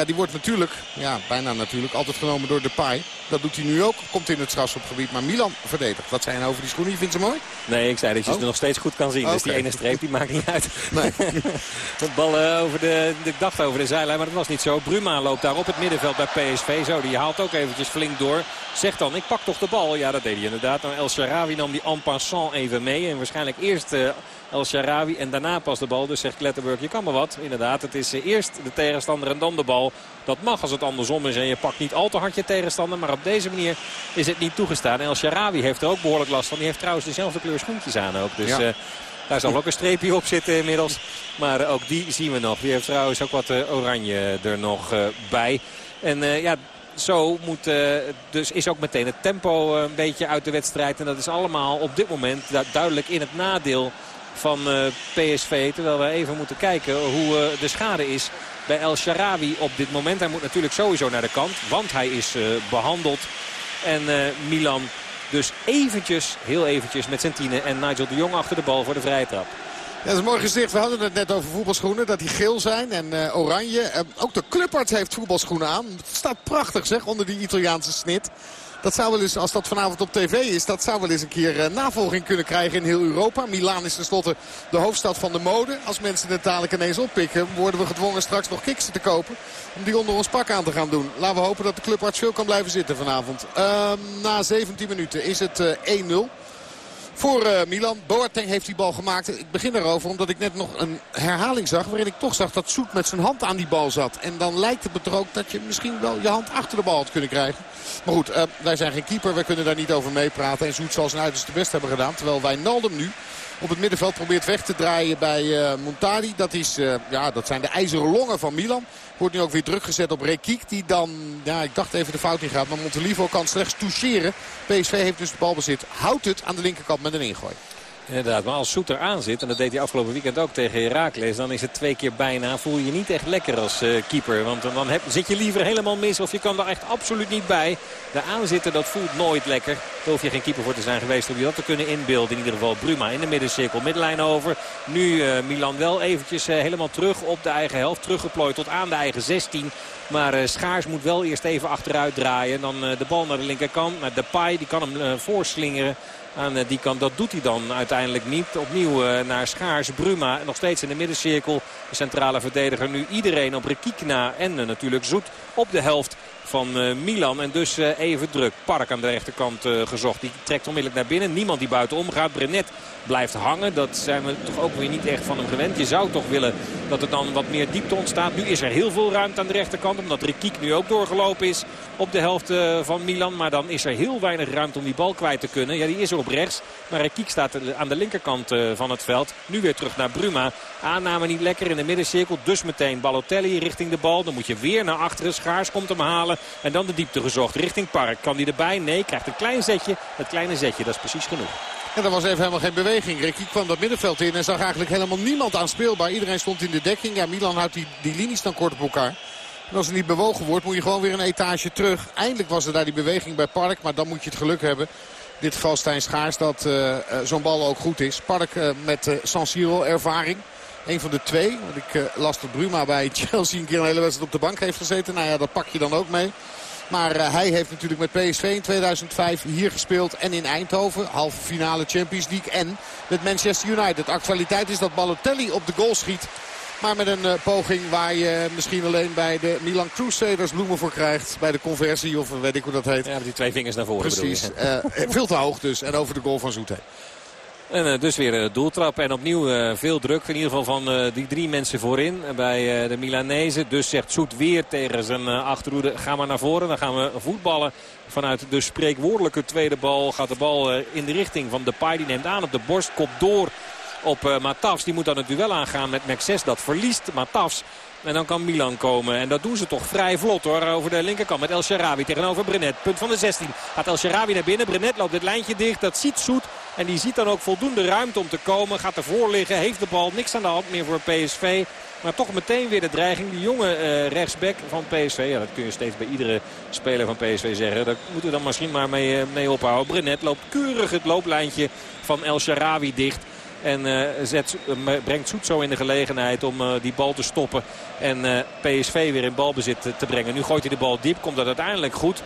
Ja, die wordt natuurlijk, ja, bijna natuurlijk, altijd genomen door Depay. Dat doet hij nu ook. Komt in het strafschopgebied. Maar Milan verdedigt. Wat zijn over die schoenen? Je vindt ze mooi? Nee, ik zei dat je ze Oh. nog steeds goed kan zien. Dus die ene streep die maakt niet uit. Nee. De bal eh, over de, ik dacht over de zijlijn, maar dat was niet zo. Bruma loopt daar op het middenveld bij PSV. Zo, die haalt ook eventjes flink door. Zegt dan, ik pak toch de bal. Ja, dat deed hij inderdaad. Nou, El Sharawi nam die en passant even mee. En waarschijnlijk eerst eh, El Sharawi en daarna pas de bal. Dus zegt Klettenburg, je kan maar wat. Inderdaad, het is eh, eerst de tegenstander en dan de bal. Dat mag als het andersom is en je pakt niet al te hard je tegenstander. Maar op deze manier is het niet toegestaan. En El Sharawi heeft er ook behoorlijk last van. Die heeft trouwens dezelfde kleur schoentjes aan ook. Dus... Ja. eh, daar zal ook een streepje op zitten inmiddels. Maar eh, ook die zien we nog. Die heeft trouwens ook wat eh, oranje er nog bij. En ja, zo moet, dus is ook meteen het tempo een beetje uit de wedstrijd. En dat is allemaal op dit moment du- duidelijk in het nadeel van PSV. Terwijl we even moeten kijken hoe de schade is bij El Sharawi op dit moment. Hij moet natuurlijk sowieso naar de kant, want hij is eh, behandeld. En eh, Milan dus eventjes, heel eventjes met Santine en Nigel de Jong achter de bal voor de vrije trap. Ja, dat is mooi gezicht. We hadden het net over voetbalschoenen. Dat die geel zijn en eh, oranje. Ook de clubarts heeft voetbalschoenen aan. Het staat prachtig zeg, onder die Italiaanse snit. Dat zou wel eens, als dat vanavond op tv is, dat zou wel eens een keer eh, navolging kunnen krijgen in heel Europa. Milaan is tenslotte de hoofdstad van de mode. Als mensen het dadelijk ineens oppikken, worden we gedwongen straks nog kiksen te kopen. Om die onder ons pak aan te gaan doen. Laten we hopen dat de clubarts veel kan blijven zitten vanavond. Ehm, na 17 minuten is het eh, 1-0 voor eh, Milan. Boateng heeft die bal gemaakt. Ik begin erover omdat ik net nog een herhaling zag... waarin ik toch zag dat Soet met zijn hand aan die bal zat. En dan lijkt het me dat je misschien wel je hand achter de bal had kunnen krijgen. Maar goed, eh, wij zijn geen keeper. We kunnen daar niet over meepraten. En Soet zal zijn uiterste best hebben gedaan. Terwijl Wijnaldum nu op het middenveld probeert weg te draaien bij eh Montari. Dat, is, ja, dat zijn de ijzeren longen van Milan. Wordt nu ook weer druk gezet op Rekiek. Die dan, ja, ik dacht even de fout in gaat. Maar Montelivo kan slechts toucheren. PSV heeft dus de balbezit. Houdt het aan de linkerkant met een ingooi. Inderdaad, maar als Soet er aan zit, en dat deed hij afgelopen weekend ook tegen Heracles... dan is het twee keer bijna, voel je je niet echt lekker als eh, keeper. Want dan heb, zit je liever helemaal mis of je kan er echt absoluut niet bij. De aanzitten, dat voelt nooit lekker. Daar hoef je geen keeper voor te zijn geweest om je dat te kunnen inbeelden. In ieder geval Bruma in de middencirkel, middenlijn over. Nu eh, Milan wel eventjes eh, helemaal terug op de eigen helft. Teruggeplooid tot aan de eigen 16. Maar Schaars moet wel eerst even achteruit draaien. Dan de bal naar de linkerkant, naar Depay. Die kan hem voorslingeren aan eh, die kant. Dat doet hij dan uiteindelijk niet. Opnieuw eh, naar Schaars. Bruma nog steeds in de middencirkel. De centrale verdediger nu iedereen op Rekiek na. En eh, natuurlijk Zoet op de helft van eh, Milan. En dus eh, even druk. Park aan de rechterkant eh, gezocht. Die trekt onmiddellijk naar binnen. Niemand die buitenom gaat. Brenet blijft hangen. Dat zijn we toch ook weer niet echt van hem gewend. Je zou toch willen dat er dan wat meer diepte ontstaat. Nu is er heel veel ruimte aan de rechterkant. Omdat Rekiek nu ook doorgelopen is op de helft van Milan. Maar dan is er heel weinig ruimte om die bal kwijt te kunnen. Ja, die is er op rechts. Maar Rekiek staat aan de linkerkant van het veld. Nu weer terug naar Bruma. Aanname niet lekker in de middencirkel. Dus meteen Balotelli richting de bal. Dan moet je weer naar achteren. Schaars komt hem halen. En dan de diepte gezocht richting Park. Kan hij erbij? Nee, krijgt een klein zetje. Het kleine zetje, dat is precies genoeg. En er was even helemaal geen beweging. Rekiek kwam dat middenveld in en zag eigenlijk helemaal niemand aanspeelbaar. Iedereen stond in de dekking. Ja, Milan houdt die, die linies dan kort op elkaar. En als er niet bewogen wordt, moet je gewoon weer een etage terug. Eindelijk was er daar die beweging bij Park, maar dan moet je het geluk hebben. In dit geval Stijn Schaars dat eh, eh, zo'n bal ook goed is. Park eh, met eh, San Siro ervaring. Een van de twee. Want ik eh, las dat Bruma bij Chelsea een keer een hele wedstrijd op de bank heeft gezeten. Nou ja, dat pak je dan ook mee. Maar eh, hij heeft natuurlijk met PSV in 2005 hier gespeeld. En in Eindhoven, halve finale Champions League. En met Manchester United. Actualiteit is dat Balotelli op de goal schiet. Maar met een eh, poging waar je misschien alleen bij de Milan Crusaders bloemen voor krijgt. Bij de conversie of weet ik hoe dat heet. Ja, met die twee vingers naar voren. Precies. Veel te hoog dus. En over de goal van Zoete. En eh, dus weer een doeltrap. En opnieuw eh, veel druk. In ieder geval van eh, die drie mensen voorin eh, bij eh, de Milanezen. Dus zegt Soet weer tegen zijn achterhoede. Ga maar naar voren. Dan gaan we voetballen. Vanuit de spreekwoordelijke tweede bal gaat de bal in de richting van Depay. Die neemt aan op de borst. Kop door op Matafs. Die moet dan het duel aangaan met Maxes. Dat verliest Matafs. En dan kan Milan komen. En dat doen ze toch vrij vlot hoor. Over de linkerkant met El Sharawi tegenover Brenet. Punt van de 16. Gaat El Sharawi naar binnen. Brenet loopt het lijntje dicht. Dat ziet Soet. En die ziet dan ook voldoende ruimte om te komen. Gaat ervoor liggen. Heeft de bal. Niks aan de hand meer voor PSV. Maar toch meteen weer de dreiging. Die jonge uh, rechtsback van PSV. Ja, dat kun je steeds bij iedere speler van PSV zeggen. Daar moeten we dan misschien maar mee, uh, mee ophouden. Brenet loopt keurig het looplijntje van El Sharawi dicht. En uh, zet, uh, brengt Soet zo in de gelegenheid om die bal te stoppen. En PSV weer in balbezit te brengen. Nu gooit hij de bal diep. Komt dat uiteindelijk goed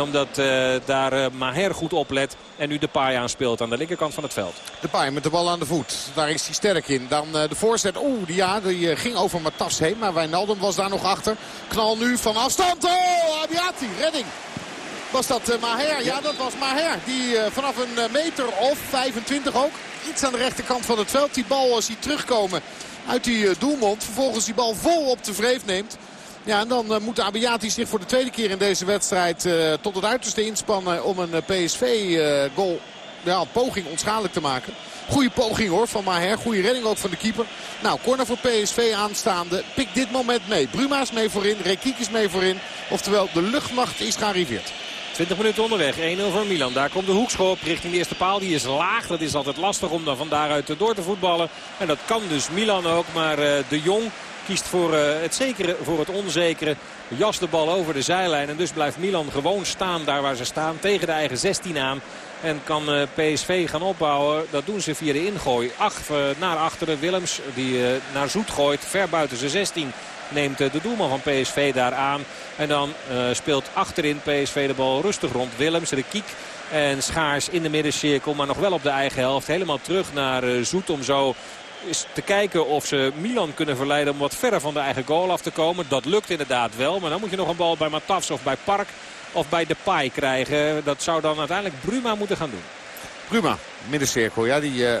omdat uh, daar uh, Maher goed oplet. En nu de paai aanspeelt aan de linkerkant van het veld. De paai met de bal aan de voet. Daar is hij sterk in. Dan uh, de voorzet. Oeh, die, ja, die ging over Matas heen. Maar Wijnaldum was daar nog achter. Knal nu van afstand. Oh, Abiati. Redding. Was dat Maher? Ja, dat was Maher. Die vanaf een meter of 25 ook. Iets aan de rechterkant van het veld. Die bal ziet terugkomen uit die doelmond. Vervolgens die bal vol op de vreef neemt. Ja, en dan uh, moet Abiati zich voor de tweede keer in deze wedstrijd uh, tot het uiterste inspannen om een PSV-goal, ja, poging onschadelijk te maken. Goede poging hoor van Maher. Goede redding ook van de keeper. Nou, corner voor PSV aanstaande. Pik dit moment mee. Bruma is mee voorin. Rekiek is mee voorin. Oftewel, de luchtmacht is gearriveerd. 20 minuten onderweg. 1-0 voor Milan. Daar komt de hoekschop richting de eerste paal. Die is laag. Dat is altijd lastig om dan van daaruit door te voetballen. En dat kan dus Milan ook. Maar de Jong kiest voor uh, het zekere, voor het onzekere. Jas de bal over de zijlijn. En dus blijft Milan gewoon staan daar waar ze staan. Tegen de eigen 16 aan. En kan uh, PSV gaan opbouwen. Dat doen ze via de ingooi. Ach, uh, naar achteren. Willems die naar Zoet gooit. Ver buiten zijn 16 neemt de doelman van PSV daar aan. En dan speelt achterin PSV de bal rustig rond. Willems, de kiek en Schaars in de middencirkel. Maar nog wel op de eigen helft. Helemaal terug naar Zoet om zo is te kijken of ze Milan kunnen verleiden om wat verder van de eigen goal af te komen. Dat lukt inderdaad wel. Maar dan moet je nog een bal bij Matafs of bij Park of bij Depay krijgen. Dat zou dan uiteindelijk Bruma moeten gaan doen. Bruma, middencirkel. Ja, die uh,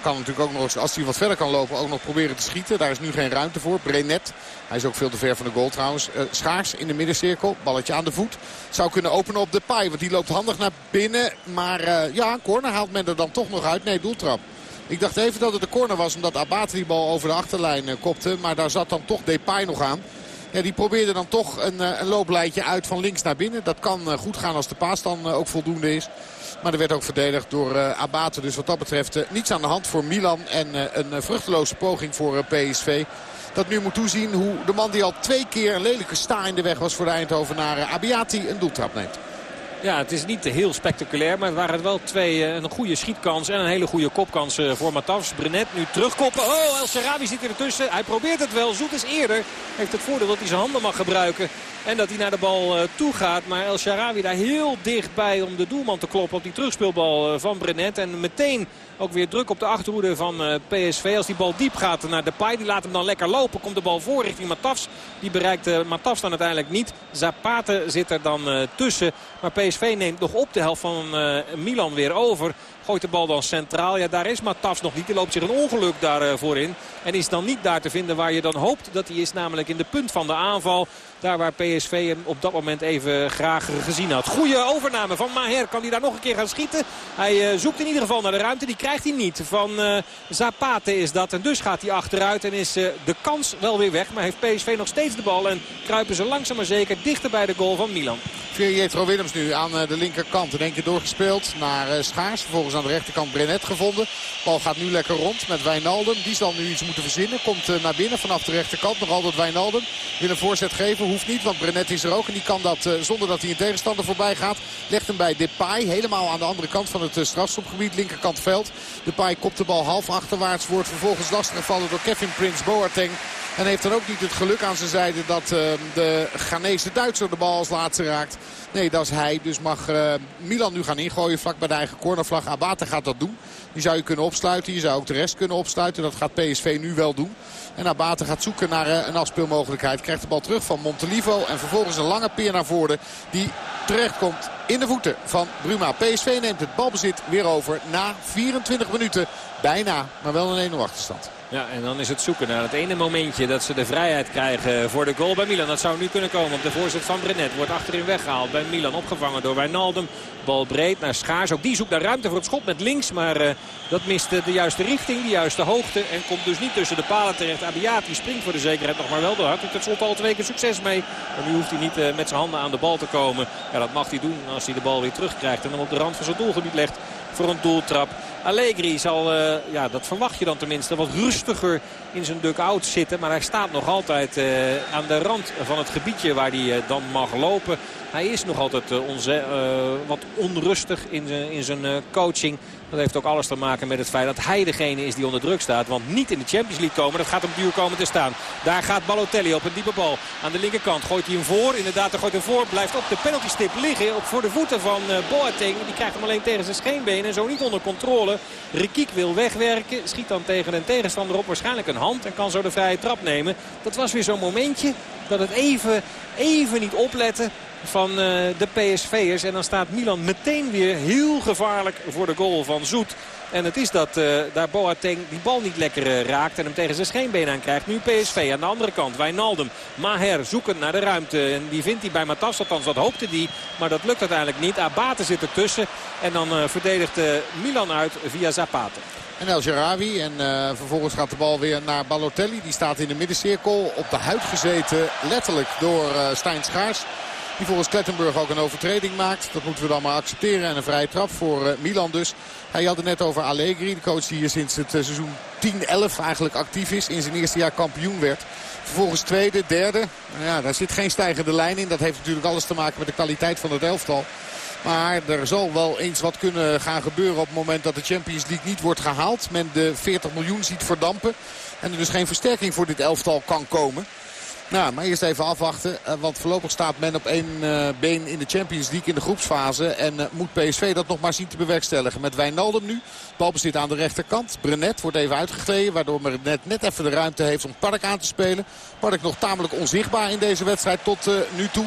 kan natuurlijk ook nog, als hij wat verder kan lopen, ook nog proberen te schieten. Daar is nu geen ruimte voor. Brenet, hij is ook veel te ver van de goal trouwens. Uh, Schaars in de middencirkel, balletje aan de voet. Zou kunnen openen op Depay, want die loopt handig naar binnen. Maar uh, ja, corner haalt men er dan toch nog uit. Nee, doeltrap. Ik dacht even dat het de corner was omdat Abate die bal over de achterlijn eh, kopte. Maar daar zat dan toch Depay nog aan. Die probeerde dan toch een, eh, een loopleidje uit van links naar binnen. Dat kan eh, goed gaan als de paas dan ook voldoende is. Maar er werd ook verdedigd door Abate. Dus wat dat betreft niets aan de hand voor Milan. En een vruchteloze poging voor PSV. Dat nu moet toezien hoe de man die al twee keer een lelijke sta in de weg was voor de Eindhovenaren. Abiati een doeltrap neemt. Ja, het is niet heel spectaculair. Maar het waren wel twee, eh, een goede schietkans en een hele goede kopkans eh, voor Matafs. Brenet nu terugkoppen. Oh, El Sarabi zit ertussen. Hij probeert het wel. Zoet is eerder. Heeft het voordeel dat hij zijn handen mag gebruiken. En dat hij naar de bal uh, toe gaat. Maar El Sharawi daar heel dichtbij om de doelman te kloppen op die terugspeelbal van Brenet. En meteen ook weer druk op de achterhoede van uh, PSV. Als die bal diep gaat naar Depay. Die laat hem dan lekker lopen. Komt de bal voor richting Matafs. Die bereikt Matafs dan uiteindelijk niet. Zapate zit er dan tussen. Maar PSV neemt nog op de helft van Milan weer over. Gooit de bal dan centraal. Ja, daar is Matafs nog niet. Die loopt zich een ongeluk daarvoor in. En is dan niet daar te vinden waar je dan hoopt dat hij is. Namelijk in de punt van de aanval. Daar waar PSV hem op dat moment even graag gezien had. Goede overname van Maher. Kan hij daar nog een keer gaan schieten? Hij uh, zoekt in ieder geval naar de ruimte. Die krijgt hij niet. Van uh, Zapate is dat. En dus gaat hij achteruit. En is de kans wel weer weg. Maar heeft PSV nog steeds de bal. En kruipen ze langzaam maar zeker dichter bij de goal van Milan. Jetro Willems nu aan de linkerkant. In één keer doorgespeeld naar Schaars. Vervolgens aan de rechterkant Brenet gevonden. Bal gaat nu lekker rond met Wijnaldum. Die zal nu iets moeten verzinnen. Komt naar binnen vanaf de rechterkant. Nog altijd Wijnaldum. Wil een voorzet geven hoeft niet, want Brenet is er ook. En die kan dat uh, zonder dat hij een tegenstander voorbij gaat. Legt hem bij Depay. Helemaal aan de andere kant van het uh, strafstopgebied. Linkerkant veld. Depay kopt de bal half achterwaarts. Wordt vervolgens lastig gevallen door Kevin Prince Boateng. En heeft dan ook niet het geluk aan zijn zijde dat uh, de Ghanese Duitser de bal als laatste raakt. Nee, dat is hij. Dus mag uh, Milan nu gaan ingooien vlak bij de eigen cornervlag. Abate gaat dat doen. Die zou je kunnen opsluiten. Je zou ook de rest kunnen opsluiten. Dat gaat PSV nu wel doen. En Abate gaat zoeken naar uh, een afspeelmogelijkheid. Krijgt de bal terug van Montelivo. En vervolgens een lange peer naar voren. Die terechtkomt in de voeten van Bruma. PSV neemt het balbezit weer over na 24 minuten. Bijna, maar wel een 1-0 achterstand. Ja, en dan is het zoeken naar het ene momentje dat ze de vrijheid krijgen voor de goal bij Milan. Dat zou nu kunnen komen op de voorzet van Brenet. Wordt achterin weggehaald bij Milan. Opgevangen door Wijnaldum. Bal breed naar Schaars. Ook die zoekt naar ruimte voor het schot met links. Maar uh, dat mist de juiste richting, de juiste hoogte. En komt dus niet tussen de palen terecht. Abiati springt voor de zekerheid nog maar wel door. Had het slot al twee keer succes mee. Maar nu hoeft hij niet uh, met zijn handen aan de bal te komen. Ja, dat mag hij doen als hij de bal weer terugkrijgt. En hem op de rand van zijn doelgebied legt voor een doeltrap. Allegri zal, ja, dat verwacht je dan tenminste, wat rustiger in zijn duck-out zitten. Maar hij staat nog altijd aan de rand van het gebiedje waar hij dan mag lopen. Hij is nog altijd onze, wat onrustig in in zijn coaching. Dat heeft ook alles te maken met het feit dat hij degene is die onder druk staat. Want niet in de Champions League komen. Dat gaat hem duur komen te staan. Daar gaat Balotelli op een diepe bal. Aan de linkerkant gooit hij hem voor. Inderdaad, hij gooit hem voor. Blijft op de penaltystip liggen. Op voor de voeten van uh, Boateng. Die krijgt hem alleen tegen zijn scheenbeen. En zo niet onder controle. Rikiek wil wegwerken. Schiet dan tegen een tegenstander op. Waarschijnlijk een hand. En kan zo de vrije trap nemen. Dat was weer zo'n momentje dat het even, even niet opletten van uh, de PSV'ers. En dan staat Milan meteen weer heel gevaarlijk voor de goal van Zoet. En het is dat uh, daar Boateng die bal niet lekker uh, raakt en hem tegen zijn scheenbeen aan krijgt. Nu PSV aan de andere kant. Wijnaldum, Maher zoekend naar de ruimte. En die vindt hij bij Matas, althans dat hoopte hij. Maar dat lukt uiteindelijk niet. Abate zit ertussen. En dan verdedigt Milan uit via Zapata. En El Jarawi. En vervolgens gaat de bal weer naar Balotelli. Die staat in de middencirkel. Op de huid gezeten. Letterlijk door Stijn Schaars. Die volgens Klettenburg ook een overtreding maakt. Dat moeten we dan maar accepteren. En een vrije trap voor uh, Milan dus. Hij had het net over Allegri. De coach die hier sinds het seizoen 10-11 eigenlijk actief is. In zijn eerste jaar kampioen werd. Vervolgens tweede, derde. Ja, daar zit geen stijgende lijn in. Dat heeft natuurlijk alles te maken met de kwaliteit van het elftal. Maar er zal wel eens wat kunnen gaan gebeuren op het moment dat de Champions League niet wordt gehaald. Men de 40 miljoen ziet verdampen. En er dus geen versterking voor dit elftal kan komen. Nou, maar eerst even afwachten. Eh, want voorlopig staat men op één uh, been in de Champions League in de groepsfase. En uh, moet PSV dat nog maar zien te bewerkstelligen. Met Wijnaldum nu. Balbezit aan de rechterkant. Brenet wordt even uitgegleden. Waardoor Brenet net even de ruimte heeft om Park aan te spelen. Park nog tamelijk onzichtbaar in deze wedstrijd tot nu toe.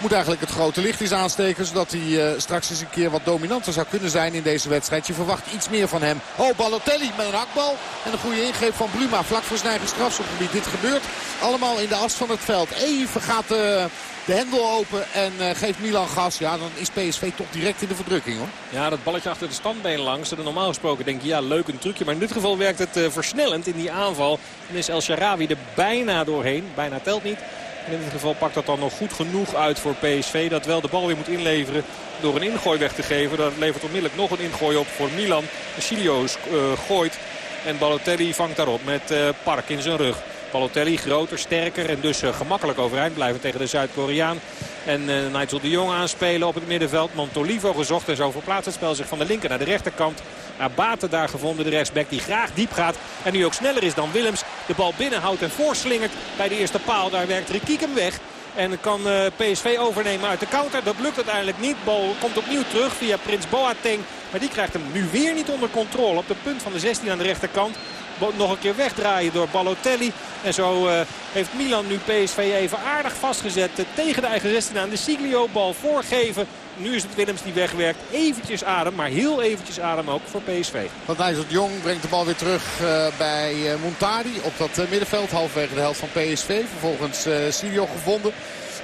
Moet eigenlijk het grote licht eens aansteken. Zodat hij uh, straks eens een keer wat dominanter zou kunnen zijn in deze wedstrijd. Je verwacht iets meer van hem. Oh, Balotelli met een hakbal. En een goede ingreep van Bruma. Vlak voor zijn eigen strafschopgebied. Dit gebeurt allemaal in de as van het veld. Even gaat uh, de hendel open en uh, geeft Milan gas. Ja, dan is PSV toch direct in de verdrukking hoor. Ja, dat balletje achter de standbeen langs. En normaal gesproken denk je, ja, leuk een trucje. Maar in dit geval werkt het versnellend in die aanval. En is El Sharawi er bijna doorheen. Bijna telt niet in dit geval pakt dat dan nog goed genoeg uit voor PSV. Dat wel de bal weer moet inleveren door een ingooi weg te geven. Dat levert onmiddellijk nog een ingooi op voor Milan. Silio uh, gooit en Balotelli vangt daarop met uh, Park in zijn rug. Balotelli groter, sterker en dus uh, gemakkelijk overeind blijven tegen de Zuid-Koreaan. En uh, Nigel de Jong aanspelen op het middenveld. Montolivo gezocht en zo verplaatst het spel zich van de linker naar de rechterkant. Abate daar gevonden, de rechtsback die graag diep gaat. En nu ook sneller is dan Willems. De bal binnenhoudt en voorslingert bij de eerste paal. Daar werkt Rikiek hem weg. En kan uh, PSV overnemen uit de counter. Dat lukt uiteindelijk niet. Bal komt opnieuw terug via Prins Boateng. Maar die krijgt hem nu weer niet onder controle. Op de punt van de 16 aan de rechterkant nog een keer wegdraaien door Balotelli. En zo uh, heeft Milan nu PSV even aardig vastgezet uh, tegen de eigen 16 aan. De Siglio bal voorgeven. Nu is het Willems die wegwerkt. Eventjes adem, maar heel eventjes adem ook voor PSV. Want Nijs Jong brengt de bal weer terug uh, bij Montari op dat middenveld. Halfwege de helft van PSV. Vervolgens Siglio gevonden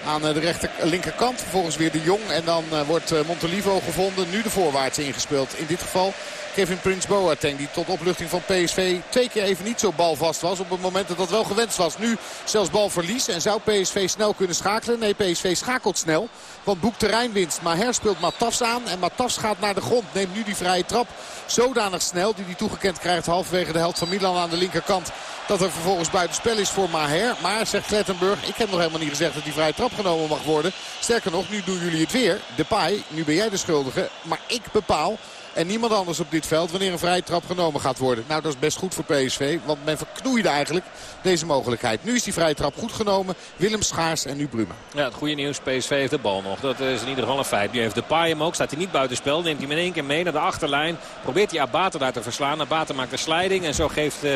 aan de rechter, linkerkant. Vervolgens weer de Jong. En dan wordt Montolivo gevonden. Nu de voorwaarts ingespeeld. In dit geval Kevin Prince Boateng. Die tot opluchting van PSV twee keer even niet zo balvast was. Op het moment dat dat wel gewenst was. Nu zelfs balverlies. En zou PSV snel kunnen schakelen? Nee, PSV schakelt snel. Want boekt terreinwinst. Maar herspeelt Matas aan. En Matas gaat naar de grond. Neemt nu die vrije trap zodanig snel. Die hij toegekend krijgt halverwege de helft van Milan aan de linkerkant. Dat er vervolgens buitenspel is voor Maher. Maar, zegt Klettenburg, ik heb nog helemaal niet gezegd dat die vrije trap genomen mag worden. Sterker nog, nu doen jullie het weer. Depay, nu ben jij de schuldige. Maar ik bepaal en niemand anders op dit veld wanneer een vrije trap genomen gaat worden. Nou, dat is best goed voor PSV. Want men verknoeide eigenlijk deze mogelijkheid. Nu is die vrije trap goed genomen. Willem Schaars en nu Bruma. Ja, het goede nieuws. PSV heeft de bal nog. Dat is in ieder geval een feit. Nu heeft de paai hem ook. Staat hij niet buitenspel. Neemt hij in één keer mee naar de achterlijn. Probeert hij Abate daar te verslaan. Abate maakt de sliding. En zo geeft uh,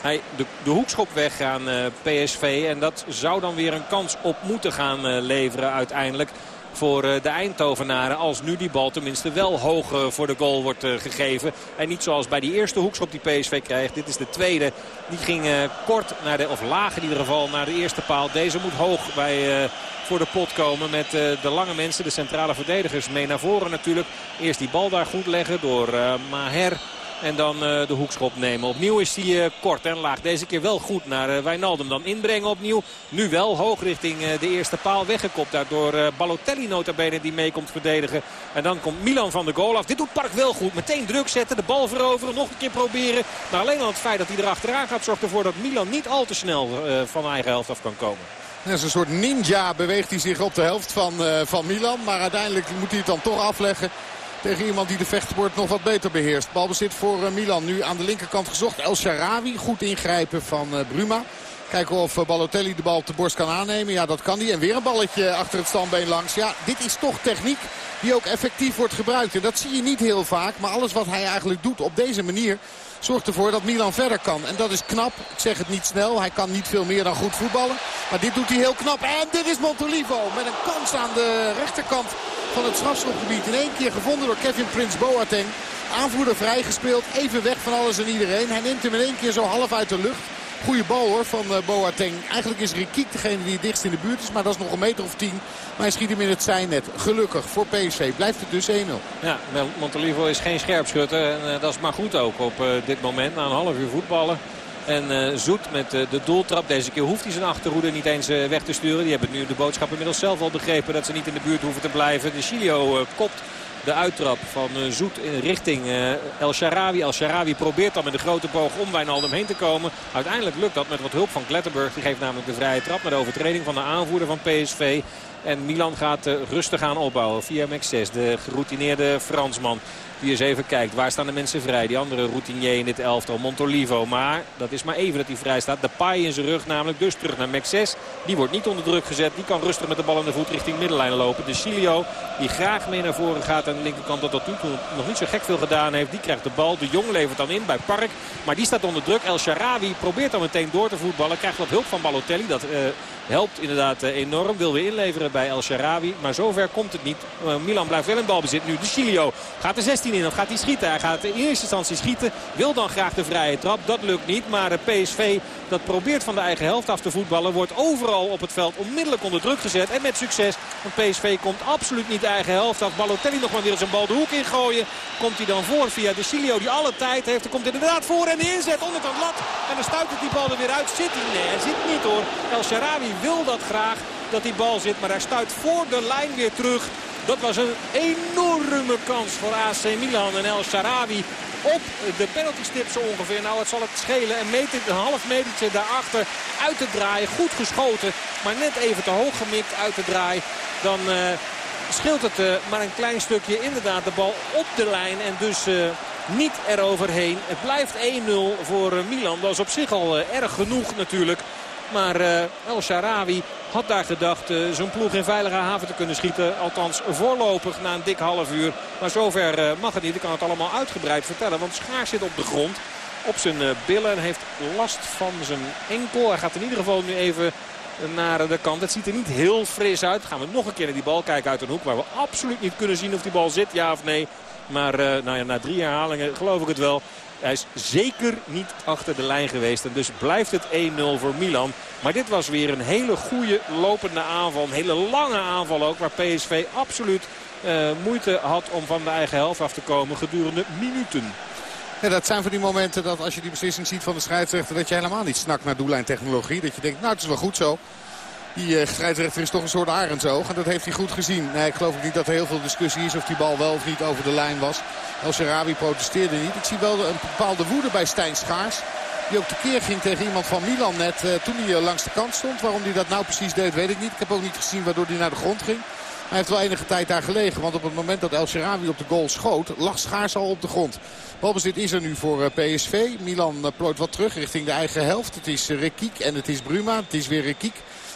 hij de, de, hoekschop weg aan uh, PSV. En dat zou dan weer een kans op moeten gaan uh, leveren uiteindelijk voor eh, de Eindhovenaren. Als nu die bal tenminste wel hoog eh, voor de goal wordt eh, gegeven. En niet zoals bij die eerste hoekschop die PSV krijgt. Dit is de tweede. Die ging kort naar de, of laag in ieder geval naar de eerste paal. Deze moet hoog bij voor de pot komen met de lange mensen, de centrale verdedigers mee naar voren natuurlijk. Eerst die bal daar goed leggen door Maher. En dan de hoekschop nemen. Opnieuw is hij kort en laag. Deze keer wel goed naar Wijnaldum. Dan inbrengen opnieuw. Nu wel hoog richting de eerste paal weggekopt. Daardoor Balotelli nota bene die mee komt verdedigen. En dan komt Milan van de goal af. Dit doet Park wel goed. Meteen druk zetten. De bal veroveren. Nog een keer proberen. Maar alleen al het feit dat hij erachteraan gaat zorgt ervoor dat Milan niet al te snel van eigen helft af kan komen. Als een soort ninja beweegt hij zich op de helft van, van Milan. Maar uiteindelijk moet hij het dan toch afleggen. Tegen iemand die de vechtsport nog wat beter beheerst. Balbezit voor uh, Milan. Nu aan de linkerkant gezocht. El Sharawi. Goed ingrijpen van uh, Bruma. Kijken of Balotelli de bal op de borst kan aannemen. Ja, dat kan hij. En weer een balletje achter het standbeen langs. Ja, dit is toch techniek die ook effectief wordt gebruikt. En dat zie je niet heel vaak. Maar alles wat hij eigenlijk doet op deze manier zorgt ervoor dat Milan verder kan. En dat is knap. Ik zeg het niet snel. Hij kan niet veel meer dan goed voetballen. Maar dit doet hij heel knap. En dit is Montolivo met een kans aan de rechterkant van het strafschopgebied. In één keer gevonden door Kevin Prince Boateng. Aanvoerder vrijgespeeld. Even weg van alles en iedereen. Hij neemt hem in één keer zo half uit de lucht. Goede bal hoor van uh, Boateng. Eigenlijk is Rikiek degene die het dichtst in de buurt is. Maar dat is nog een meter of tien. Maar hij schiet hem in het zijnet. Gelukkig voor PSV. Blijft het dus 1-0. Ja, Montolivo is geen scherpschutter. En uh, dat is maar goed ook op uh, dit moment. Na een half uur voetballen. En uh, Zoet met uh, de doeltrap. Deze keer hoeft hij zijn achterhoede niet eens uh, weg te sturen. Die hebben nu de boodschap inmiddels zelf al begrepen dat ze niet in de buurt hoeven te blijven. De Chilio kopt de uittrap van eh, Zoet in richting eh, El Sharawi. El Sharawi probeert dan met de grote boog om Wijnaldum heen te komen. Uiteindelijk lukt dat met wat hulp van Klettenburg. Die geeft namelijk de vrije trap met de overtreding van de aanvoerder van PSV. En Milan gaat rustig aan opbouwen via Max 6. De geroutineerde Fransman. Die eens even kijkt. Waar staan de mensen vrij? Die andere routinier in dit elftal. Montolivo. Maar dat is maar even dat hij vrij staat. De paai in zijn rug namelijk. Dus terug naar Max 6. Die wordt niet onder druk gezet. Die kan rustig met de bal in de voet richting middenlijn lopen. De Cilio die graag mee naar voren gaat aan de linkerkant. Dat tot nu toe nog niet zo gek veel gedaan heeft. Die krijgt de bal. De Jong levert dan in bij Park. Maar die staat onder druk. El Sharawi probeert dan meteen door te voetballen. Krijgt wat hulp van Balotelli. Dat uh, helpt inderdaad uh, enorm. Wil weer inleveren bij El Sharawi. Maar zover komt het niet. Uh, Milan blijft wel in balbezit. Nu de Cilio gaat de 16 Of gaat hij schieten? Hij gaat in eerste instantie schieten. Wil dan graag de vrije trap. Dat lukt niet. Maar PSV dat probeert van de eigen helft af te voetballen. Wordt overal op het veld onmiddellijk onder druk gezet. En met succes. Want PSV komt absoluut niet de eigen helft af. Balotelli nog maar weer zijn bal de hoek ingooien. Komt hij dan voor via de Cilio die alle tijd heeft. Er komt inderdaad voor en de inzet onder het lat. En dan stuit het die bal er weer uit. Zit hij? Nee, hij zit niet hoor. El Sharawi wil dat graag dat die bal zit. Maar hij stuit voor de lijn weer terug. Dat was een enorme kans voor AC Milan. En El Sharawi op de penaltystip zo ongeveer. Nou, het zal het schelen. Een, meter, een half metertje daarachter uit te draaien. Goed geschoten, maar net even te hoog gemikt uit te draaien. Dan uh, scheelt het uh, maar een klein stukje. Inderdaad, de bal op de lijn en dus... Uh, niet eroverheen. Het blijft 1-0 voor Milan. Dat is op zich al erg genoeg natuurlijk. Maar El Sharawi had daar gedacht uh, zo'n ploeg in veilige haven te kunnen schieten. Althans voorlopig na een dik half uur. Maar zover uh, mag het niet. Ik kan het allemaal uitgebreid vertellen. Want Schaar zit op de grond. Op zijn uh, billen en heeft last van zijn enkel. Hij gaat in ieder geval nu even naar de kant. Het ziet er niet heel fris uit. Gaan we nog een keer naar die bal kijken uit een hoek. Waar we absoluut niet kunnen zien of die bal zit, ja of nee. Maar nou ja, na drie herhalingen geloof ik het wel. Hij is zeker niet achter de lijn geweest. En dus blijft het 1-0 voor Milan. Maar dit was weer een hele goede lopende aanval. Een hele lange aanval ook. Waar PSV absoluut uh, moeite had om van de eigen helft af te komen gedurende minuten. Dat zijn van die momenten dat als je die beslissing ziet van de scheidsrechter... dat je helemaal niet snakt naar doellijntechnologie. Dat je denkt, nou het is wel goed zo. Die uh, is toch een soort arendsoog. En dat heeft hij goed gezien. Nee, ik geloof niet dat er heel veel discussie is of die bal wel of niet over de lijn was. El Sharabi protesteerde niet. Ik zie wel een bepaalde woede bij Stijn Schaars. Die ook tekeer ging tegen iemand van Milan net uh, toen hij uh, langs de kant stond. Waarom hij dat nou precies deed weet ik niet. Ik heb ook niet gezien waardoor hij naar de grond ging. Hij heeft wel enige tijd daar gelegen. Want op het moment dat El Sharawi op de goal schoot, lag Schaars al op de grond. Balbezit is er nu voor PSV. Milan plooit wat terug richting de eigen helft. Het is Rekiek en het is Bruma. Het is weer Rekiek.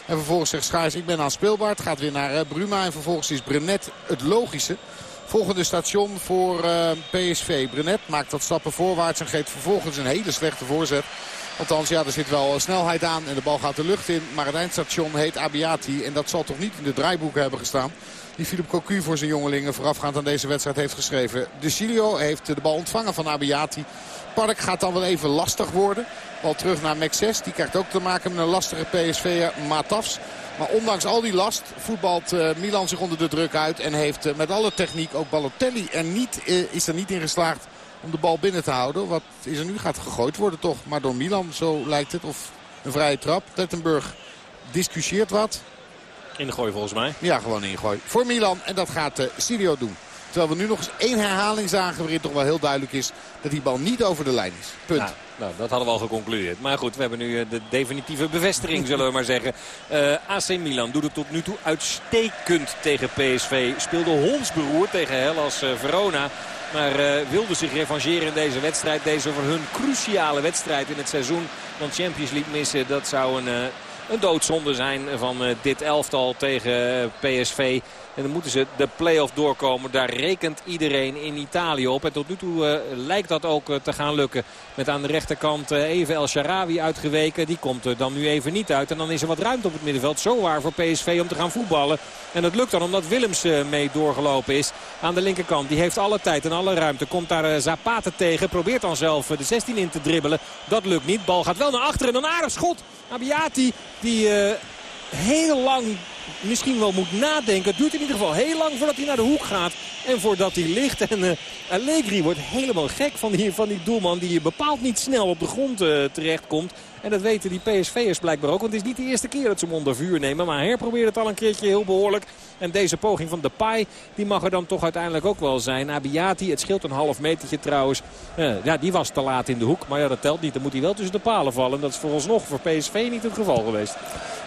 En vervolgens zegt Schaars, ik ben aanspeelbaar. Het gaat weer naar uh, Bruma. En vervolgens is Brenet het logische. Volgende station voor uh, PSV. Brenet maakt wat stappen voorwaarts en geeft vervolgens een hele slechte voorzet. Althans, ja, er zit wel snelheid aan en de bal gaat de lucht in. Maar het eindstation heet Abiati. En dat zal toch niet in de draaiboeken hebben gestaan. Die Philip Cocu voor zijn jongelingen voorafgaand aan deze wedstrijd heeft geschreven. De Cilio heeft de bal ontvangen van Abiati. Park gaat dan wel even lastig worden. Bal terug naar Max 6. Die krijgt ook te maken met een lastige PSV'er Matafs. Maar ondanks al die last voetbalt uh, Milan zich onder de druk uit. En heeft uh, met alle techniek ook Balotelli er niet, is er niet in geslaagd om de bal binnen te houden. Wat is er nu? Gaat gegooid worden toch? Maar door Milan, zo lijkt het. Of een vrije trap. Tettenburg discussieert wat. Ingooi volgens mij. Ja, gewoon ingooi. Voor Milan. En dat gaat Sirio doen. Terwijl we nu nog eens één herhaling zagen waarin toch wel heel duidelijk is dat die bal niet over de lijn is. Punt. Nou, nou, dat hadden we al geconcludeerd. Maar goed, we hebben nu de definitieve bevestiging, zullen we maar zeggen. Uh, AC Milan doet het tot nu toe uitstekend tegen PSV. Speelde hondsberoerd tegen Hellas uh, Verona. Maar uh, wilde zich revancheren in deze wedstrijd. Deze voor hun cruciale wedstrijd in het seizoen. Want Champions League missen, dat zou een, uh, een doodzonde zijn van dit elftal tegen PSV. En dan moeten ze de play-off doorkomen. Daar rekent iedereen in Italië op. En tot nu toe uh, lijkt dat ook uh, te gaan lukken. Met aan de rechterkant uh, even El Sharawi uitgeweken. Die komt er dan nu even niet uit. En dan is er wat ruimte op het middenveld. Zo waar voor PSV om te gaan voetballen. En dat lukt dan omdat Willems mee doorgelopen is. Aan de linkerkant. Die heeft alle tijd en alle ruimte. Komt daar Zapata tegen. Probeert dan zelf de 16 in te dribbelen. Dat lukt niet. Bal gaat wel naar achteren. En een aardig schot. Abiati die heel lang misschien wel moet nadenken. Het duurt in ieder geval heel lang voordat hij naar de hoek gaat. En voordat hij ligt. En uh, Allegri wordt helemaal gek van die, van die doelman die bepaald niet snel op de grond uh, terechtkomt. En dat weten die PSV'ers blijkbaar ook. Want het is niet de eerste keer dat ze hem onder vuur nemen. Maar hij probeert het al een keertje heel behoorlijk. En deze poging van Depay, die mag er dan toch uiteindelijk ook wel zijn. Abiati, het scheelt een half metertje trouwens. Uh, ja, die was te laat in de hoek. Maar ja, dat telt niet. Dan moet hij wel tussen de palen vallen. En dat is vooralsnog voor PSV niet het geval geweest.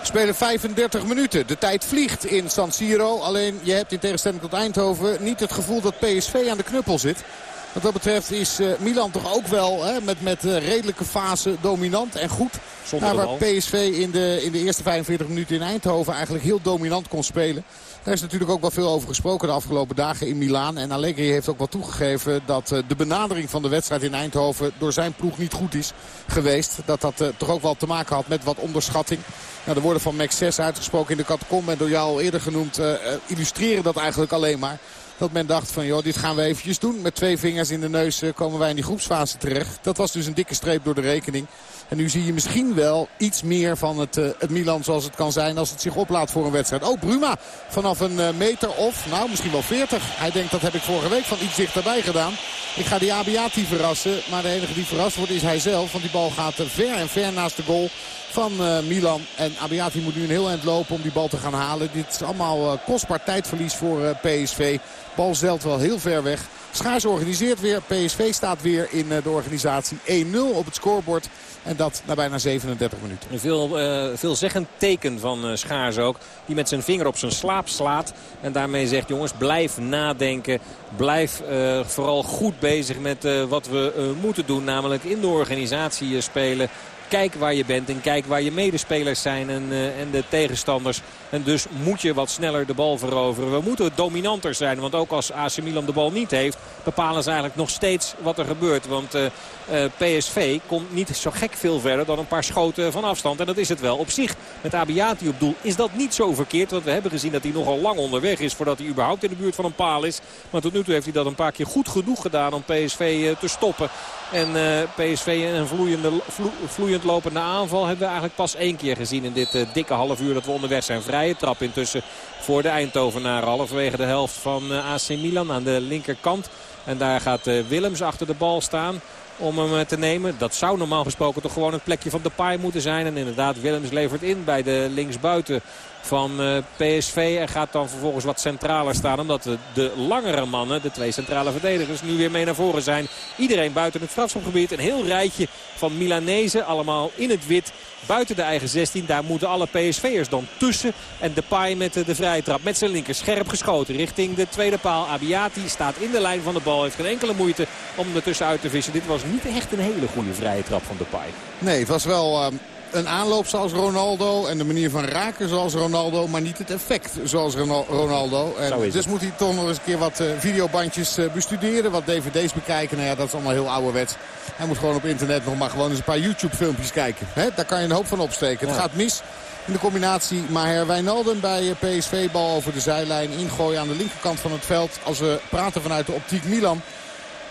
We spelen 35 minuten. De tijd vliegt in San Siro. Alleen je hebt in tegenstelling tot Eindhoven niet het gevoel dat PSV aan de knuppel zit. Wat dat betreft is uh, Milan toch ook wel hè, met, met uh, redelijke fase dominant en goed. Zonder waar PSV in de, in de eerste 45 minuten in Eindhoven eigenlijk heel dominant kon spelen. Daar is natuurlijk ook wel veel over gesproken de afgelopen dagen in Milaan. En Allegri heeft ook wel toegegeven dat uh, de benadering van de wedstrijd in Eindhoven door zijn ploeg niet goed is geweest. Dat dat uh, toch ook wel te maken had met wat onderschatting. Nou, de woorden van Max 6 uitgesproken in de catacombe en door jou al eerder genoemd uh, illustreren dat eigenlijk alleen maar. Dat men dacht van joh, dit gaan we eventjes doen. Met twee vingers in de neus komen wij in die groepsfase terecht. Dat was dus een dikke streep door de rekening. En nu zie je misschien wel iets meer van het, uh, het Milan zoals het kan zijn als het zich oplaat voor een wedstrijd. Oh, Bruma vanaf een uh, meter of, nou misschien wel 40. Hij denkt dat heb ik vorige week van iets dichterbij gedaan. Ik ga die Abiati verrassen. Maar de enige die verrast wordt is hij zelf. Want die bal gaat ver en ver naast de goal van Milan. En Abiati moet nu een heel eind lopen om die bal te gaan halen. Dit is allemaal kostbaar tijdverlies voor uh, PSV. Bal zelt wel heel ver weg. Schaars organiseert weer. PSV staat weer in de organisatie 1-0 op het scorebord. En dat na bijna 37 minuten. Een veel, uh, veelzeggend teken van uh, Schaars ook. Die met zijn vinger op zijn slaap slaat. En daarmee zegt jongens blijf nadenken. Blijf vooral goed bezig met wat we moeten doen. Namelijk in de organisatie spelen kijk waar je bent en kijk waar je medespelers zijn en, uh, en de tegenstanders. En dus moet je wat sneller de bal veroveren. We moeten dominanter zijn, want ook als AC Milan de bal niet heeft... bepalen ze eigenlijk nog steeds wat er gebeurt. Want uh, uh, PSV komt niet zo gek veel verder dan een paar schoten van afstand. En dat is het wel. Op zich, met Abiati op doel, is dat niet zo verkeerd. Want we hebben gezien dat hij nogal lang onderweg is voordat hij überhaupt in de buurt van een paal is. Maar tot nu toe heeft hij dat een paar keer goed genoeg gedaan om PSV te stoppen. En PSV een vloeiende, vlo vloeiend lopende aanval hebben we eigenlijk pas één keer gezien in dit uh, dikke half uur dat we onderweg zijn. Vrije trap intussen voor de Eindhovenaren. Halverwege de helft van uh, AC Milan aan de linkerkant. En daar gaat uh, Willems achter de bal staan om hem te nemen. Dat zou normaal gesproken toch gewoon het plekje van de paai moeten zijn. En inderdaad, Willems levert in bij de linksbuiten van uh, PSV. En gaat dan vervolgens wat centraler staan. Omdat de, langere mannen, de twee centrale verdedigers, nu weer mee naar voren zijn. Iedereen buiten het strafschopgebied. Een heel rijtje van Milanezen. Allemaal in het wit. Buiten de eigen 16. Daar moeten alle PSV'ers dan tussen. En Depay met de, vrije trap. Met zijn linker scherp geschoten richting de tweede paal. Abiati staat in de lijn van de bal. Heeft geen enkele moeite om er tussenuit te vissen. Dit was niet echt een hele goede vrije trap van Depay. Nee, het was wel... Uh een aanloop zoals Ronaldo en de manier van raken zoals Ronaldo, maar niet het effect zoals Ronaldo. En dus moet hij toch nog eens een keer wat uh, videobandjes uh, bestuderen, wat dvd's bekijken. Nou ja, dat is allemaal heel ouderwets. Hij moet gewoon op internet nog maar gewoon eens een paar YouTube filmpjes kijken. He, daar kan je een hoop van opsteken. Ja. Het gaat mis in de combinatie Maher Wijnaldum bij eh, PSV. Bal over de zijlijn, ingooien aan de linkerkant van het veld. Als we praten vanuit de optiek Milan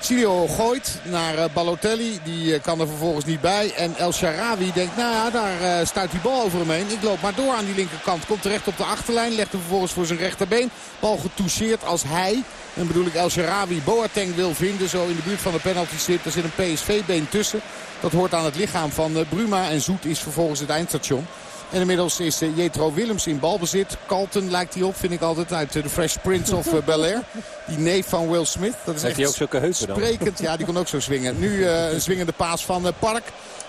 Cilio gooit naar uh, Balotelli. Die uh, kan er vervolgens niet bij. En El Sharawi denkt, nou ja, daar uh, stuit die bal over hem heen. Ik loop maar door aan die linkerkant. Komt terecht op de achterlijn. Legt hem vervolgens voor zijn rechterbeen. Bal getoucheerd als hij. En bedoel ik El Sharawi Boateng wil vinden. Zo in de buurt van de penalty stip. Er zit een PSV-been tussen. Dat hoort aan het lichaam van Bruma. En Zoet is vervolgens het eindstation. En inmiddels is uh, Jetro Willems in balbezit. Carlton lijkt hij op, vind ik altijd, uit de Fresh Prince of uh, Bel-Air. Die neef van Will Smith. Dat is Heeft hij ook zulke heupen dan? Sprekend, ja, die kon ook zo swingen. Nu een swingende paas van Park.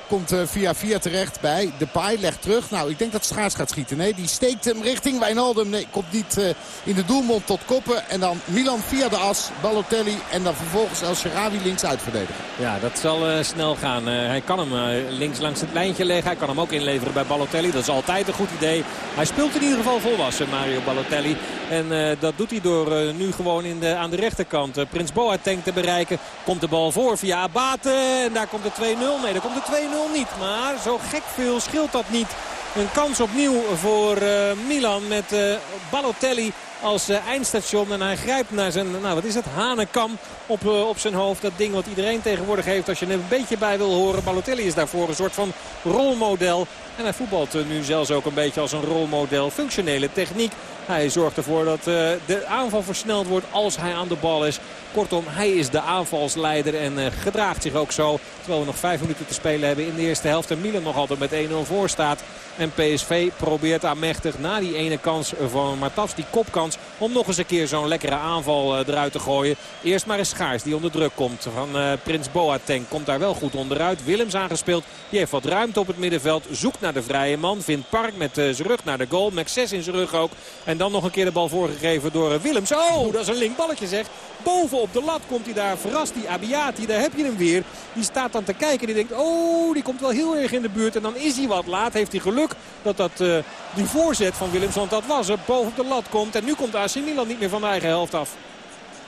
Komt via via terecht bij Depay. Legt terug. Nou, ik denk dat Schaars gaat schieten. Nee, die steekt hem richting Wijnaldum. Nee, komt niet in de doelmond tot koppen. En dan Milan via de as. Balotelli. En dan vervolgens El Sharawi links uitverdedigen. Ja, dat zal snel gaan. hij kan hem links langs het lijntje leggen. Hij kan hem ook inleveren bij Balotelli. Dat is altijd een goed idee. Hij speelt in ieder geval volwassen, Mario Balotelli. En dat doet hij door nu gewoon in de, aan de rechterkant Prins Boateng te bereiken. Komt de bal voor via Abate. En daar komt de 2-0. Nee, daar komt de 2-0 niet. Maar zo gek veel scheelt dat niet. Een kans opnieuw voor uh, Milan met uh, Balotelli als uh, eindstation. En hij grijpt naar zijn, nou wat is het, hanenkam op, op zijn hoofd. Dat ding wat iedereen tegenwoordig heeft als je er een beetje bij wil horen. Balotelli is daarvoor een soort van rolmodel. En hij voetbalt nu zelfs ook een beetje als een rolmodel. Functionele techniek. Hij zorgt ervoor dat uh, de aanval versneld wordt als hij aan de bal is. Kortom, hij is de aanvalsleider en uh, gedraagt zich ook zo. Terwijl we nog vijf minuten te spelen hebben in de eerste helft. En Milan nog altijd met 1-0 voor staat. En PSV probeert aanmächtig na die ene kans van Martafs, die kopkans... om nog eens een keer zo'n lekkere aanval uh, eruit te gooien. Eerst maar eens Schaars die onder druk komt van Prins Boateng. Komt daar wel goed onderuit. Willems aangespeeld. Die heeft wat ruimte op het middenveld. Zoekt naar de vrije man. Vindt Park met zijn rug naar de goal. Max 6 in zijn rug ook. Dan nog een keer de bal voorgegeven door Willems. Oh, dat is een linkballetje zeg. Boven op de lat komt hij daar. Verrast die Abiati. Daar heb je hem weer. Die staat dan te kijken. Die denkt, oh, die komt wel heel erg in de buurt. En dan is hij wat laat. Heeft hij geluk dat dat uh, die voorzet van Willems, want dat was er, boven op de lat komt. En nu komt AC Milan niet meer van de eigen helft af.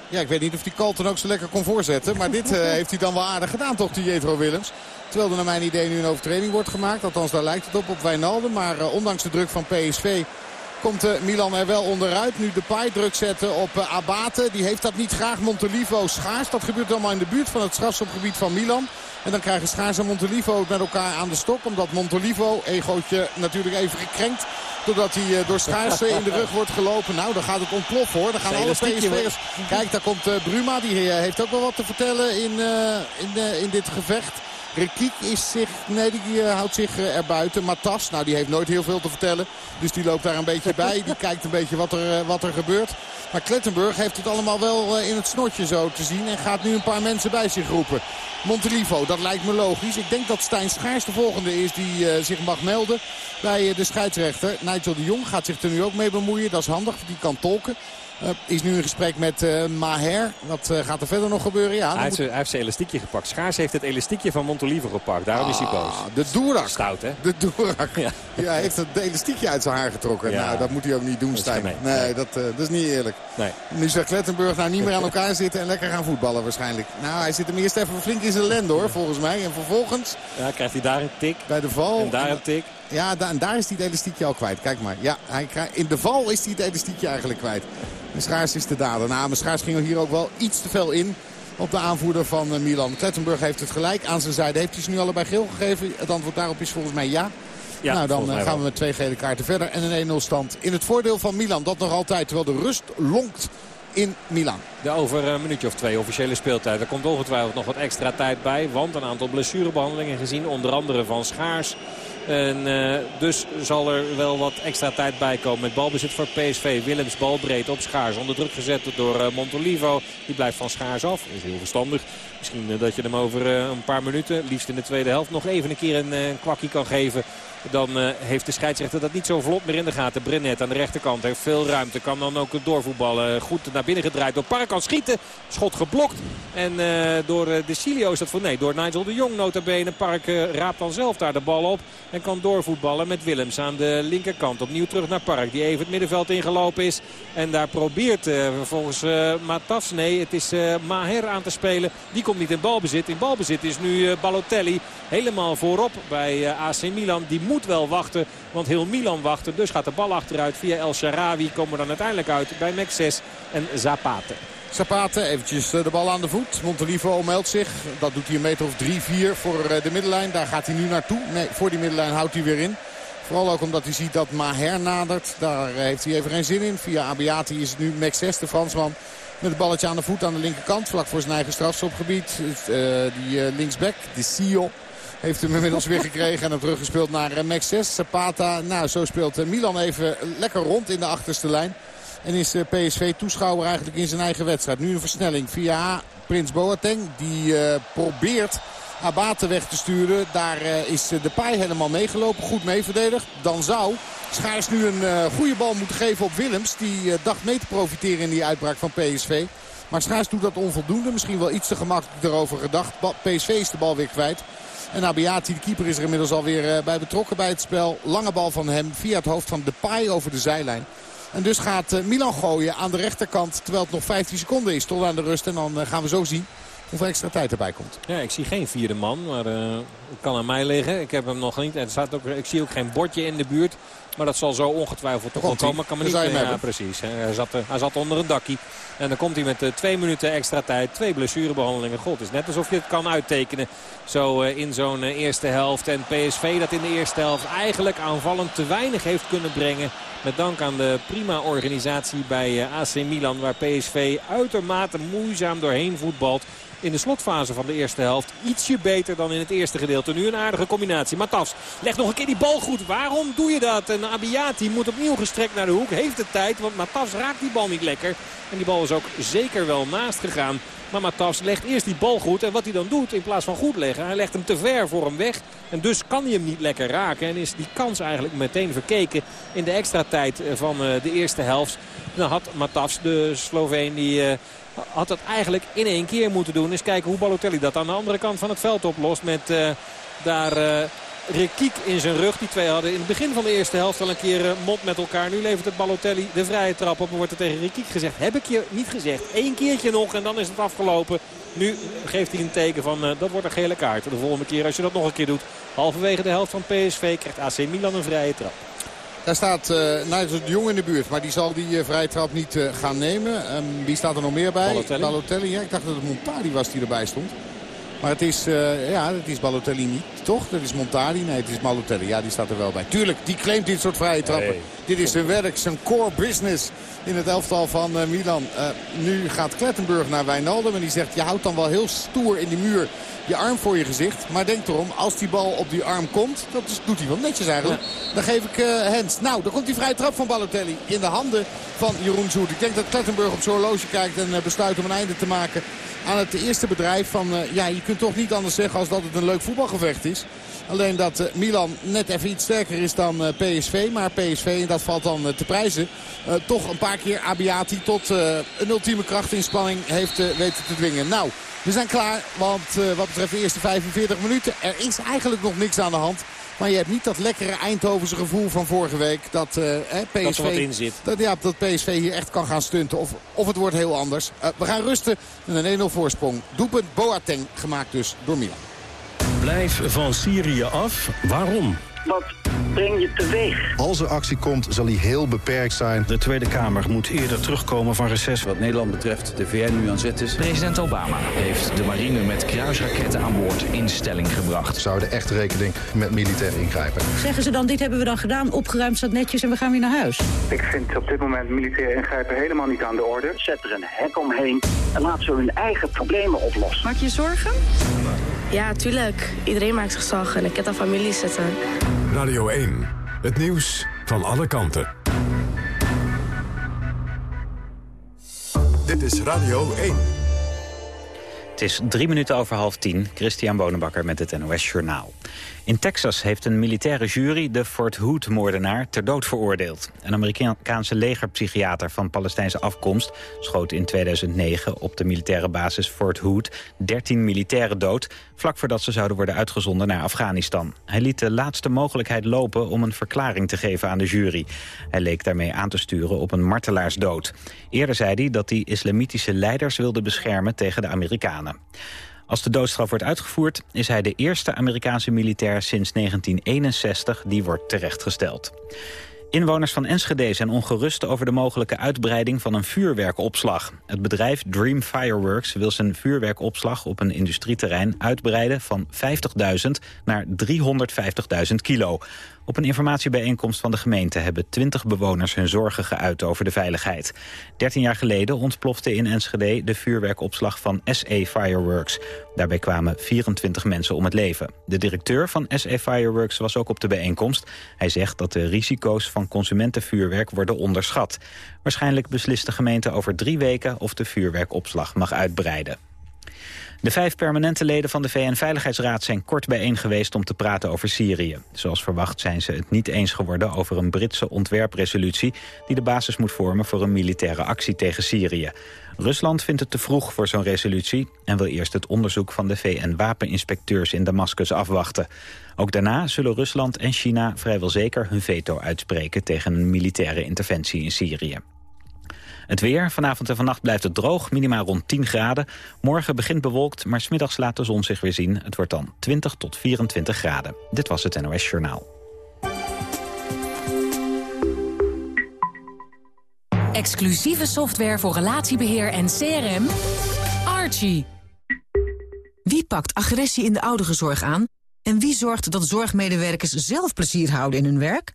Ja, ik weet niet of die Colton ook zo lekker kon voorzetten. Maar dit uh, heeft hij dan wel aardig gedaan, toch, die Jetro Willems. Terwijl er naar mijn idee nu een overtreding wordt gemaakt. Althans, daar lijkt het op, op Wijnaldum. Maar uh, ondanks de druk van PSV komt uh, Milan er wel onderuit. Nu de paai druk zetten op uh, Abate. Die heeft dat niet graag. Montelivo schaars. Dat gebeurt allemaal in de buurt van het strafschopgebied van Milan. En dan krijgen Schaars en Montelivo met elkaar aan de stok. Omdat Montelivo, egootje natuurlijk even gekrenkt. Doordat hij uh, door Schaars in de rug wordt gelopen. Nou, dan gaat het ontploffen hoor. Dan gaan alle PSV'ers... Kijk, daar komt Bruma. Die heeft ook wel wat te vertellen in, in, in dit gevecht. Rekiek is zich, nee, die uh, houdt zich uh, erbuiten. Matas, nou die heeft nooit heel veel te vertellen. Dus die loopt daar een beetje bij. Die kijkt een beetje wat er, uh, wat er gebeurt. Maar Klettenburg heeft het allemaal wel in het snotje zo te zien. En gaat nu een paar mensen bij zich roepen. Montelivo, dat lijkt me logisch. Ik denk dat Stijn Schaars de volgende is die zich mag melden bij de scheidsrechter. Nigel de Jong gaat zich er nu ook mee bemoeien. Dat is handig, die kan tolken. Uh, is nu in gesprek met uh, Maher. Wat uh, gaat er verder nog gebeuren? Ja, hij, heeft zijn, hij, heeft zijn elastiekje gepakt. Schaars heeft het elastiekje van Montolivo gepakt. Daarom ah, is hij boos. De Doerak. Stout, hè? De Doerak. Ja. ja, hij heeft het elastiekje uit zijn haar getrokken. Ja. Nou, dat moet hij ook niet doen, Stijn. Nee, nee, Dat, dat is niet eerlijk. Nee. Nu zegt Klettenburg nou niet meer aan elkaar zitten en lekker gaan voetballen waarschijnlijk. Nou, hij zit hem eerst even flink in zijn lende hoor, volgens mij. En vervolgens... Ja, krijgt hij daar een tik. Bij de val. En daar een tik. Ja, da en daar is hij het elastiekje al kwijt. Kijk maar. Ja, hij krijgt, in de val is hij het elastiekje eigenlijk kwijt. En Schaars is de dader. Nou, maar Schaars ging er hier ook wel iets te veel in op de aanvoerder van eh, Milan. Klettenburg heeft het gelijk aan zijn zijde. Heeft hij ze nu allebei geel gegeven? Het antwoord daarop is volgens mij ja. Ja, nou, dan eh, gaan we met twee gele kaarten verder. En een 1-0 stand in het voordeel van Milan. Dat nog altijd, terwijl de rust lonkt in Milan. De over een minuutje of twee officiële speeltijd. Er komt ongetwijfeld nog wat extra tijd bij. Want een aantal blessurebehandelingen gezien. Onder andere van Schaars. En uh, dus zal er wel wat extra tijd bij komen. Met balbezit voor PSV. Willems bal breed op Schaars. Onder druk gezet door uh, Montolivo. Die blijft van Schaars af. Dat is heel verstandig. Misschien dat je hem over een paar minuten, liefst in de tweede helft, nog even een keer een kwakkie kan geven. Dan uh, heeft de scheidsrechter dat niet zo vlot meer in de gaten. Brennet aan de rechterkant heeft veel ruimte. Kan dan ook doorvoetballen. Goed naar binnen gedraaid door Park kan schieten. Schot geblokt. En uh, door de Silio is dat voor nee. Door Nigel de Jong notabene. Park raapt dan zelf daar de bal op. En kan doorvoetballen met Willems aan de linkerkant. Opnieuw terug naar Park. Die even het middenveld ingelopen is. En daar probeert vervolgens Matas. Nee, het is Maher aan te spelen. Die komt niet in balbezit. In balbezit is nu Balotelli helemaal voorop bij AC Milan. Die moet moet wel wachten. Want heel Milan wacht. Dus gaat de bal achteruit via El Sharawi. Komen we dan uiteindelijk uit bij 6 en Zapate. Zapata eventjes de bal aan de voet. Montelivo meldt zich. Dat doet hij een meter of drie, vier voor de middenlijn. Daar gaat hij nu naartoe. Nee, voor die middenlijn houdt hij weer in. Vooral ook omdat hij ziet dat Maher nadert. Daar heeft hij even geen zin in. Via Abiati is het nu Max 6, de Fransman. Met het balletje aan de voet aan de linkerkant. Vlak voor zijn eigen strafschopgebied. Uh, die linksback, de Sio. Heeft hem inmiddels weer gekregen en hem teruggespeeld naar uh, Max 6. Zapata, nou zo speelt Milan even lekker rond in de achterste lijn. En is PSV toeschouwer eigenlijk in zijn eigen wedstrijd. Nu een versnelling via Prins Boateng. Die probeert Abate weg te sturen. Daar is de paai helemaal meegelopen. Goed mee verdedigd. Dan zou Schaars nu een uh, goede bal moeten geven op Willems. Die uh, dacht mee te profiteren in die uitbraak van PSV. Maar Schaars doet dat onvoldoende. Misschien wel iets te gemakkelijk erover gedacht. PSV is de bal weer kwijt. En Abiati, de keeper, is er inmiddels alweer uh, bij betrokken bij het spel. Lange bal van hem via het hoofd van Depay over de zijlijn. En dus gaat Milan gooien aan de rechterkant. Terwijl het nog 15 seconden is tot aan de rust. En dan gaan we zo zien hoeveel extra tijd erbij komt. Ja, ik zie geen vierde man, maar het kan aan mij liggen. Ik heb hem nog niet. Er staat ook, ik zie ook geen bordje in de buurt. Maar dat zal zo ongetwijfeld toch wel komen. Kan me niet, ja, precies. Hij zat, hij zat onder een dakkie. En dan komt hij met twee minuten extra tijd. Twee blessurebehandelingen. God, het is net alsof je het kan uittekenen. Zo in zo'n eerste helft. En PSV dat in de eerste helft eigenlijk aanvallend te weinig heeft kunnen brengen. Met dank aan de prima organisatie bij AC Milan. Waar PSV uitermate moeizaam doorheen voetbalt in de slotfase van de eerste helft ietsje beter dan in het eerste gedeelte. Nu een aardige combinatie. Matas legt nog een keer die bal goed. Waarom doe je dat? En Abiati moet opnieuw gestrekt naar de hoek. Heeft de tijd, want Matas raakt die bal niet lekker. En die bal is ook zeker wel naast gegaan. Maar Matas legt eerst die bal goed. En wat hij dan doet, in plaats van goed leggen, hij legt hem te ver voor hem weg. En dus kan hij hem niet lekker raken. En is die kans eigenlijk meteen verkeken in de extra tijd van eh, de eerste helft. Dan had Matas, de Sloveen, die eh, had het eigenlijk in één keer moeten doen. Eens kijken hoe Balotelli dat aan de andere kant van het veld oplost. Met daar Rekiek in zijn rug. Die twee hadden in het begin van de eerste helft al een keer uh, mond met elkaar. Nu levert het Balotelli de vrije trap op. En wordt er tegen Rekiek gezegd. Heb ik je niet gezegd. Eén keertje nog en dan is het afgelopen. Nu geeft hij een teken van dat wordt een gele kaart. De volgende keer als je dat nog een keer doet. Halverwege de helft van PSV krijgt AC Milan een vrije trap. Daar staat uh, Nigel de Jong in de buurt. Maar die zal die uh, vrije trap niet uh, gaan nemen. Um, wie staat er nog meer bij? Balotelli. Balotelli ja, ik dacht dat het Montari was die erbij stond. Maar het is, ja, het is Balotelli niet, toch? Dat is Montari. Nee, het is Balotelli. Ja, die staat er wel bij. Tuurlijk, die claimt dit soort vrije trappen. Dit is zijn werk, zijn core business in het elftal van Milan. nu gaat Klettenburg naar Wijnaldum en die zegt... je houdt dan wel heel stoer in die muur je arm voor je gezicht. Maar denk erom, als die bal op die arm komt, dat is, doet hij wel netjes eigenlijk. Dan geef ik uh, Hens. Nou, dan komt die vrije trap van Balotelli in de handen van Jeroen Zoet. Ik denk dat Klettenburg op zijn horloge kijkt en uh, besluit om een einde te maken aan het eerste bedrijf. Van, uh, ja, je kunt toch niet anders zeggen als dat het een leuk voetbalgevecht is. Alleen dat uh, Milan net even iets sterker is dan uh, PSV. Maar PSV, en dat valt dan te prijzen, toch een paar keer Abiati tot een ultieme krachtinspanning heeft weten te dwingen. Nou, we zijn klaar, want wat betreft de eerste 45 minuten, er is eigenlijk nog niks aan de hand. Maar je hebt niet dat lekkere Eindhovense gevoel van vorige week. Dat, uh, PSV, dat er in zit. Dat, ja, dat PSV hier echt kan gaan stunten. Of, of het wordt heel anders. Uh, we gaan rusten met een 1-0 voorsprong. Doelpunt Boateng, gemaakt dus door Milan. Blijf van Syrië af. Waarom? Wat breng je teweeg? Als er actie komt, zal die heel beperkt zijn. De Tweede Kamer moet eerder terugkomen van reces. Wat Nederland betreft de VN nu aan zet is. President Obama heeft de marine met kruisraketten aan boord in stelling gebracht. Zouden echt rekening met militair ingrijpen. Zeggen ze dan, dit hebben we dan gedaan, opgeruimd staat netjes en we gaan weer naar huis? Ik vind op dit moment militair ingrijpen helemaal niet aan de orde. Zet er een hek omheen en laat ze hun eigen problemen oplossen. Maak je zorgen? Ja, tuurlijk. Iedereen maakt zich zorgen en ik heb daar familie zitten. Radio 1, het nieuws van alle kanten. Dit is Radio 1. Het is drie minuten over half tien. Christian Bonenbakker met het NOS Journaal. In Texas heeft een militaire jury de Fort Hood-moordenaar ter dood veroordeeld. Een Amerikaanse legerpsychiater van Palestijnse afkomst schoot in 2009 op de militaire basis Fort Hood 13 militairen dood, vlak voordat ze zouden worden uitgezonden naar Afghanistan. Hij liet de laatste mogelijkheid lopen om een verklaring te geven aan de jury. Hij leek daarmee aan te sturen op een martelaarsdood. Eerder zei hij dat hij islamitische leiders wilde beschermen tegen de Amerikanen. Als de doodstraf wordt uitgevoerd is hij de eerste Amerikaanse militair sinds 1961 die wordt terechtgesteld. Inwoners van Enschede zijn ongerust over de mogelijke uitbreiding van een vuurwerkopslag. Het bedrijf Dream Fireworks wil zijn vuurwerkopslag op een industrieterrein uitbreiden van 50.000 naar 350.000 kilo. Op een informatiebijeenkomst van de gemeente hebben 20 bewoners hun zorgen geuit over de veiligheid. 13 jaar geleden ontplofte in Enschede de vuurwerkopslag van SE Fireworks. Daarbij kwamen 24 mensen om het leven. De directeur van SE Fireworks was ook op de bijeenkomst. Hij zegt dat de risico's van consumentenvuurwerk worden onderschat. Waarschijnlijk beslist de gemeente over drie weken of de vuurwerkopslag mag uitbreiden. De vijf permanente leden van de VN-veiligheidsraad zijn kort bijeen geweest om te praten over Syrië. Zoals verwacht zijn ze het niet eens geworden over een Britse ontwerpresolutie die de basis moet vormen voor een militaire actie tegen Syrië. Rusland vindt het te vroeg voor zo'n resolutie en wil eerst het onderzoek van de VN-wapeninspecteurs in Damascus afwachten. Ook daarna zullen Rusland en China vrijwel zeker hun veto uitspreken tegen een militaire interventie in Syrië. Het weer. Vanavond en vannacht blijft het droog, minimaal rond 10 graden. Morgen begint bewolkt, maar smiddags laat de zon zich weer zien. Het wordt dan 20 tot 24 graden. Dit was het NOS Journaal. Exclusieve software voor relatiebeheer en CRM. Archie. Wie pakt agressie in de ouderenzorg aan? En wie zorgt dat zorgmedewerkers zelf plezier houden in hun werk?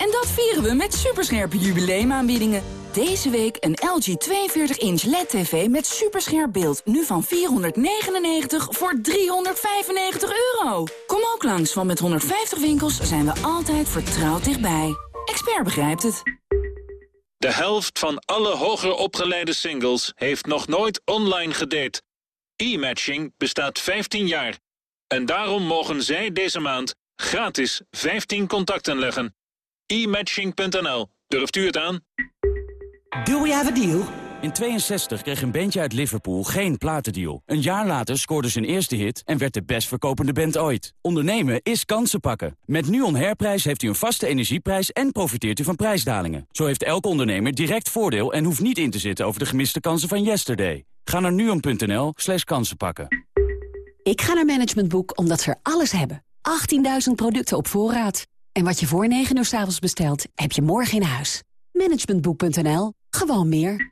dat vieren we met superscherpe jubileumaanbiedingen. Deze week een LG 42-inch LED-TV met superscherp beeld. Nu van 499 voor 395 euro. Kom ook langs, want met 150 winkels zijn we altijd vertrouwd dichtbij. Expert begrijpt het. De helft van alle hoger opgeleide singles heeft nog nooit online gedate. E-matching bestaat 15 jaar. En daarom mogen zij deze maand gratis 15 contacten leggen. e-matching.nl. Durft u het aan? Do we have a deal? In 62 kreeg een bandje uit Liverpool geen platendeal. Een jaar later scoorde zijn eerste hit en werd de best verkopende band ooit. Ondernemen is kansen pakken. Met NUON Herprijs heeft u een vaste energieprijs en profiteert u van prijsdalingen. Zo heeft elke ondernemer direct voordeel en hoeft niet in te zitten over de gemiste kansen van yesterday. Ga naar nuon.nl slash kansenpakken. Ik ga naar Management Boek omdat ze er alles hebben. 18.000 producten op voorraad. En wat je voor 9 uur s avonds bestelt, heb je morgen in huis. Managementboek.nl. Gewoon meer.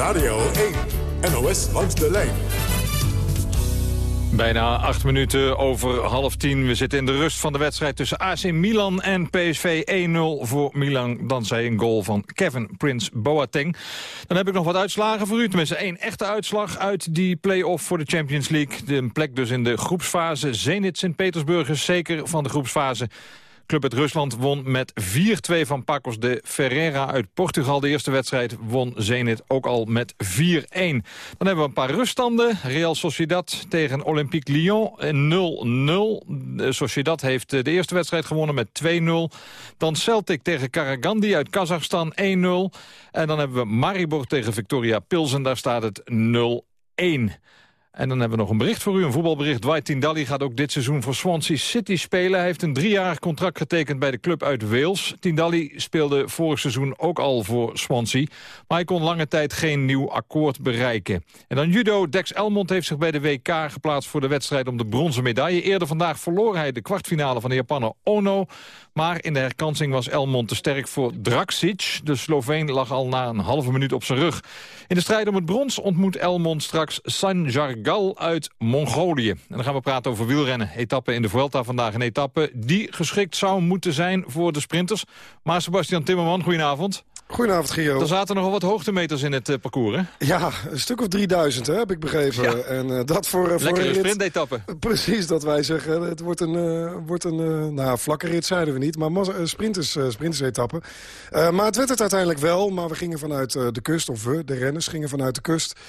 Radio 1, NOS langs de lijn. Bijna acht minuten over half tien. We zitten in de rust van de wedstrijd tussen AC Milan en PSV 1-0 voor Milan. Dan zei een goal van Kevin Prince Boateng. Dan heb ik nog wat uitslagen voor u. Tenminste één echte uitslag uit die play-off voor de Champions League. De plek dus in de groepsfase. Zenit Sint-Petersburg is zeker van de groepsfase. Club uit Rusland won met 4-2 van Pacos de Ferreira uit Portugal. De eerste wedstrijd won Zenit ook al met 4-1. Dan hebben we een paar ruststanden. Real Sociedad tegen Olympique Lyon 0-0. De Sociedad heeft de eerste wedstrijd gewonnen met 2-0. Dan Celtic tegen Karagandi uit Kazachstan 1-0. En dan hebben we Maribor tegen Victoria Pilsen. Daar staat het 0-1. En dan hebben we nog een bericht voor u, een voetbalbericht. Dwight Tindalli gaat ook dit seizoen voor Swansea City spelen. Hij heeft een driejarig contract getekend bij de club uit Wales. Tindalli speelde vorig seizoen ook al voor Swansea. Maar hij kon lange tijd geen nieuw akkoord bereiken. En dan judo. Dex Elmond heeft zich bij de WK geplaatst voor de wedstrijd om de bronzen medaille. Eerder vandaag verloor hij de kwartfinale van de Japaner Ono. Maar in de herkansing was Elmond te sterk voor Draksic. De Sloveen lag al na een halve minuut op zijn rug. In de strijd om het brons ontmoet Elmond straks Sanjar Margal uit Mongolië. En dan gaan we praten over wielrennen. Etappe in de Vuelta vandaag. Een etappe die geschikt zou moeten zijn voor de sprinters. Maar Sebastian Timmerman, goedenavond. Goedenavond, Gio. Er zaten nogal wat hoogtemeters in het uh, parcours, hè? Ja, een stuk of 3000, hè, heb ik begrepen. Ja. En uh, dat voor, uh, Lekkere voor een rit... sprintetappe. Precies, dat wij zeggen. Het wordt een, wordt een nou, vlakke rit, zeiden we niet. Maar sprinters, sprintersetappe. maar het werd het uiteindelijk wel. Maar we gingen vanuit de kust, of we, de renners, gingen vanuit de kust.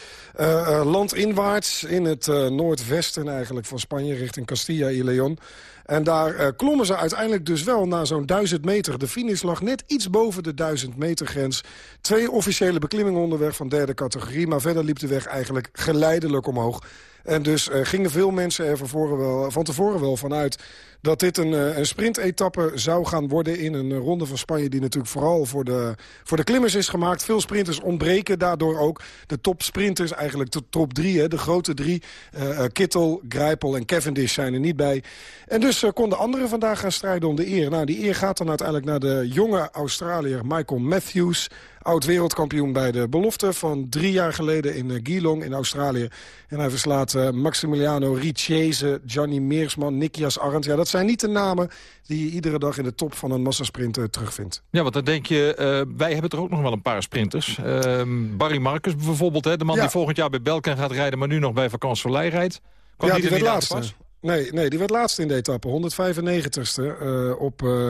landinwaarts in het noordwesten eigenlijk van Spanje, richting Castilla y León. En daar klommen ze uiteindelijk dus wel na zo'n 1000 meter. De finish lag net iets boven de 1000 meter grens. Twee officiële beklimmingen onderweg van derde categorie. Maar verder liep de weg eigenlijk geleidelijk omhoog. En dus uh, gingen veel mensen er wel, van tevoren wel vanuit dat dit een, uh, een sprintetappe zou gaan worden in een ronde van Spanje... die natuurlijk vooral voor de, voor de klimmers is gemaakt. Veel sprinters ontbreken daardoor ook. De topsprinters, eigenlijk de top drie, hè, de grote drie. Uh, Kittel, Grijpel en Cavendish zijn er niet bij. En dus konden anderen vandaag gaan strijden om de eer. Nou, die eer gaat dan uiteindelijk naar de jonge Australiër Michael Matthews oud-wereldkampioen bij de belofte van drie jaar geleden in Geelong in Australië. En hij verslaat uh, Maximiliano Ricciese, Gianni Meersman, Nikias Arendt. Ja, dat zijn niet de namen die je iedere dag in de top van een massasprint uh, terugvindt. Ja, want dan denk je, uh, wij hebben er ook nog wel een paar sprinters. Ehm, Barry Marcus bijvoorbeeld, hè, de man Ja. die volgend jaar bij Belkin gaat rijden... maar nu nog bij Vakant Soleil rijdt. Kwam ja, die die er werd laatste. Nee, nee, die werd laatste in de etappe. 195ste. eh, op eh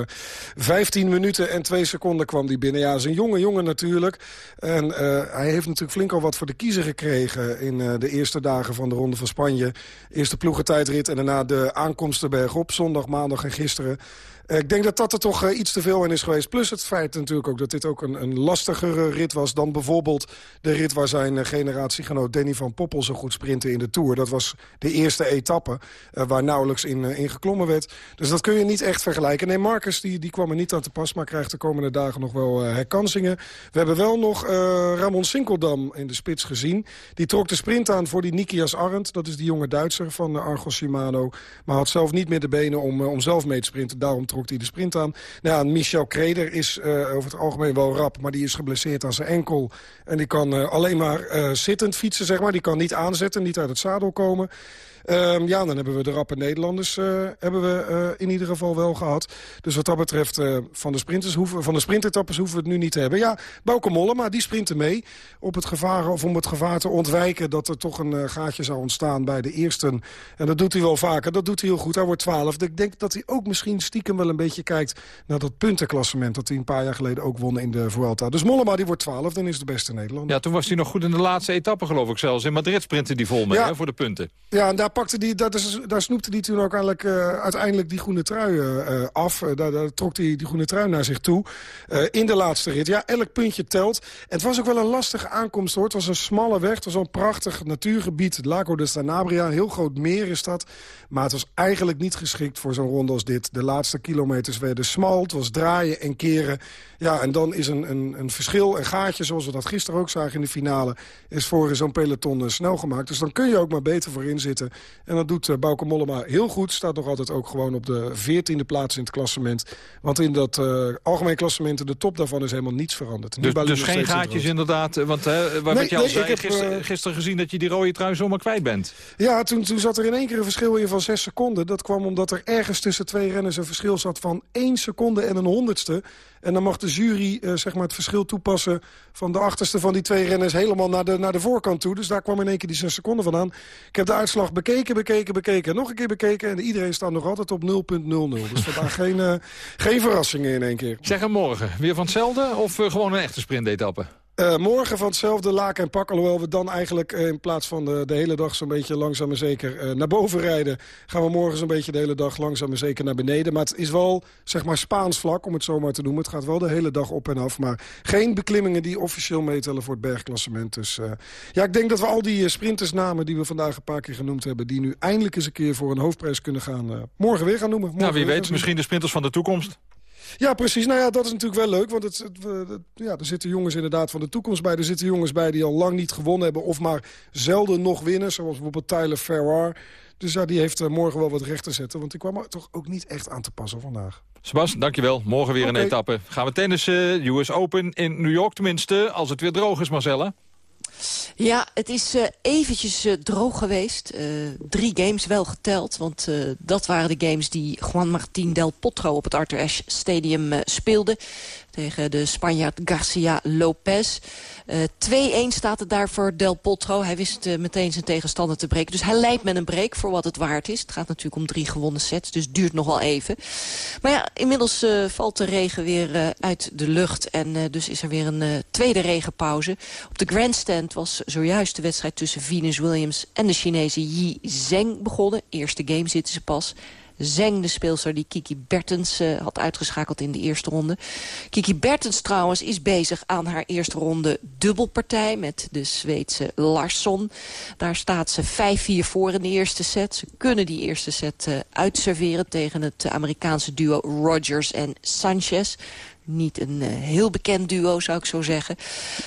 15 minuten en 2 seconden kwam die binnen. Ja, is een jonge jongen natuurlijk. En eh, hij heeft natuurlijk flink al wat voor de kiezer gekregen... in eh, de eerste dagen van de Ronde van Spanje. Eerste ploegentijdrit en daarna de aankomsten bergop. Zondag, maandag en gisteren. Eh, Ik denk dat dat er toch eh, iets te veel in is geweest. Plus het feit natuurlijk ook dat dit ook een, een lastigere rit was... dan bijvoorbeeld de rit waar zijn eh, generatiegenoot Danny van Poppel zo goed sprintte in de Tour. Dat was de eerste etappe waar nauwelijks in, in geklommen werd. Dus dat kun je niet echt vergelijken. Nee, Marcus die, die kwam er niet aan te pas... maar krijgt de komende dagen nog wel eh, herkansingen. We hebben wel nog Ramon Sinkeldam in de spits gezien. Die trok de sprint aan voor die Nikias Arendt. Dat is die jonge Duitser van Argos Shimano. Maar had zelf niet meer de benen om, om zelf mee te sprinten. Daarom trok hij de sprint aan. Nou, Michel Kreder is eh, over het algemeen wel rap... maar die is geblesseerd aan zijn enkel. En die kan eh, alleen maar eh, zittend fietsen, zeg maar. Die kan niet aanzetten, niet uit het zadel komen. Ehm, ja, dan hebben we de rappe Nederlanders hebben we, in ieder geval wel gehad. Dus wat dat betreft, van, de sprinters hoeven, van de sprintetappes hoeven we het nu niet te hebben. Ja, Bauke Mollema, die sprinten mee op het gevaar, of om het gevaar te ontwijken... dat er toch een gaatje zou ontstaan bij de eersten. En dat doet hij wel vaker, dat doet hij heel goed. Hij wordt twaalf. Ik denk dat hij ook misschien stiekem wel een beetje kijkt... naar dat puntenklassement dat hij een paar jaar geleden ook won in de Vuelta. Dus Mollema, die wordt twaalf, dan is de beste Nederlander. Ja, toen was hij nog goed in de laatste etappe, geloof ik zelfs. In Madrid sprintte die vol mee, Ja. hè, voor de punten. Ja, en daar, pakte die, dat is, daar snoepte hij toen ook eigenlijk, eh, uiteindelijk die groene trui eh, eh, af. Daar, daar trok hij die groene trui naar zich toe. in de laatste rit. Ja, elk puntje telt. En het was ook wel een lastige aankomst hoor. Het was een smalle weg. Het was een prachtig natuurgebied. Lago de Sanabria. Een heel groot meer is dat. Maar het was eigenlijk niet geschikt voor zo'n ronde als dit. De laatste kilometers werden smal. Het was draaien en keren. Ja, en dan is een, een, een verschil, een gaatje, zoals we dat gisteren ook zagen in de finale... is voor zo'n peloton eh, snel gemaakt. Dus dan kun je ook maar beter voorin zitten. En dat doet eh, Bauke Mollema heel goed. Staat nog altijd ook gewoon op de veertiende plaats in het klassement. Want in dat eh, algemeen klassement, in de top daarvan, is helemaal niets veranderd. Dus, dus geen gaatjes inderdaad. Want hè, wat Nee, je al nee, zei, ik heb, gisteren, gisteren gezien dat je die rode trui zomaar kwijt bent. Ja, toen, toen zat er in één keer een verschil in van zes seconden. Dat kwam omdat er ergens tussen twee renners een verschil zat van één seconde en een honderdste. En dan mag de jury eh, zeg maar het verschil toepassen van de achterste van die twee renners helemaal naar de, naar de voorkant toe. Dus daar kwam in één keer die zes seconden vandaan. Ik heb de uitslag bekeken, bekeken, bekeken, nog een keer bekeken. En iedereen staat nog altijd op 0.00. Dus vandaag geen, eh, geen verrassingen in één keer. Zeg hem morgen, weer van hetzelfde of eh, gewoon een echte sprintetappe? Eh, morgen van hetzelfde laken en pak. Alhoewel we dan eigenlijk eh, in plaats van de, de hele dag zo'n beetje langzaam en zeker eh, naar boven rijden... gaan we morgen zo'n beetje de hele dag langzaam en zeker naar beneden. Maar het is wel, zeg maar, Spaans vlak, om het zo maar te noemen. Het gaat wel de hele dag op en af. Maar geen beklimmingen die officieel meetellen voor het bergklassement. Dus ja, ik denk dat we al die sprintersnamen die we vandaag een paar keer genoemd hebben... die nu eindelijk eens een keer voor een hoofdprijs kunnen gaan... morgen weer gaan noemen. Morgen Nou, wie weet, misschien de sprinters van de toekomst. Ja, precies. Nou ja, dat is natuurlijk wel leuk. Want het, het- ja, er zitten jongens inderdaad van de toekomst bij. Er zitten jongens bij die al lang niet gewonnen hebben... of maar zelden nog winnen. Zoals bijvoorbeeld Tyler Ferrar. Dus ja, die heeft eh, morgen wel wat recht te zetten. Want die kwam er toch ook niet echt aan te passen vandaag. Sebas, dankjewel. Morgen weer een etappe. Gaan we tennissen, US Open in New York tenminste, als het weer droog is, Marcella. Ja, het is uh, eventjes uh, droog geweest. Uh, drie games wel geteld, want dat waren de games die Juan Martín del Potro op het Arthur Ashe Stadium speelde. Tegen de Spanjaard Garcia Lopez. 2-1 staat het daar voor Del Potro. Hij wist meteen zijn tegenstander te breken. Dus hij leidt met een break voor wat het waard is. Het gaat natuurlijk om drie gewonnen sets, dus duurt nog wel even. Maar ja, inmiddels valt de regen weer uit de lucht. En dus is er weer een tweede regenpauze. Op de grandstand was zojuist de wedstrijd tussen Venus Williams en de Chinese Yi Zheng begonnen. Eerste game zitten ze pas. Zeng, de speelster die Kiki Bertens uh, had uitgeschakeld in de eerste ronde. Kiki Bertens trouwens is bezig aan haar eerste ronde dubbelpartij... met de Zweedse Larsson. Daar staat ze 5-4 voor in de eerste set. Ze kunnen die eerste set uh, uitserveren tegen het Amerikaanse duo Rogers en Sanchez niet een uh, heel bekend duo, zou ik zo zeggen.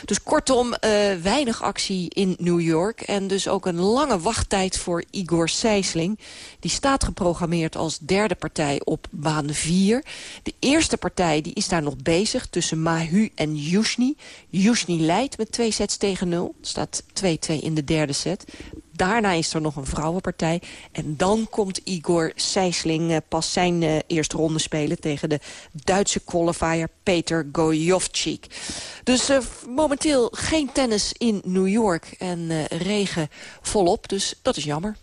Dus kortom, uh, weinig actie in New York. En dus ook een lange wachttijd voor Igor Sijsling. Die staat geprogrammeerd als derde partij op baan 4. De eerste partij die is daar nog bezig tussen Mahu en Yushni. Yushni leidt met twee sets tegen nul. staat 2-2 in de derde set. Daarna is er nog een vrouwenpartij. En dan komt Igor Sijsling uh, pas zijn uh, eerste ronde spelen... tegen de Duitse qualifier Peter Gojovcik. Dus uh, momenteel geen tennis in New York en regen volop. Dus dat is jammer.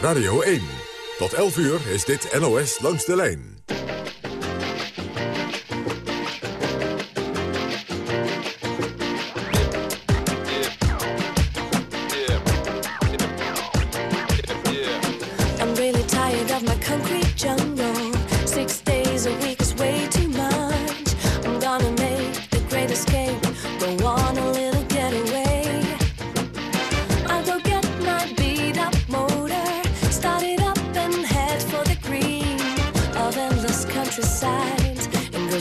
Radio 1. Tot 11 uur is dit NOS langs de lijn.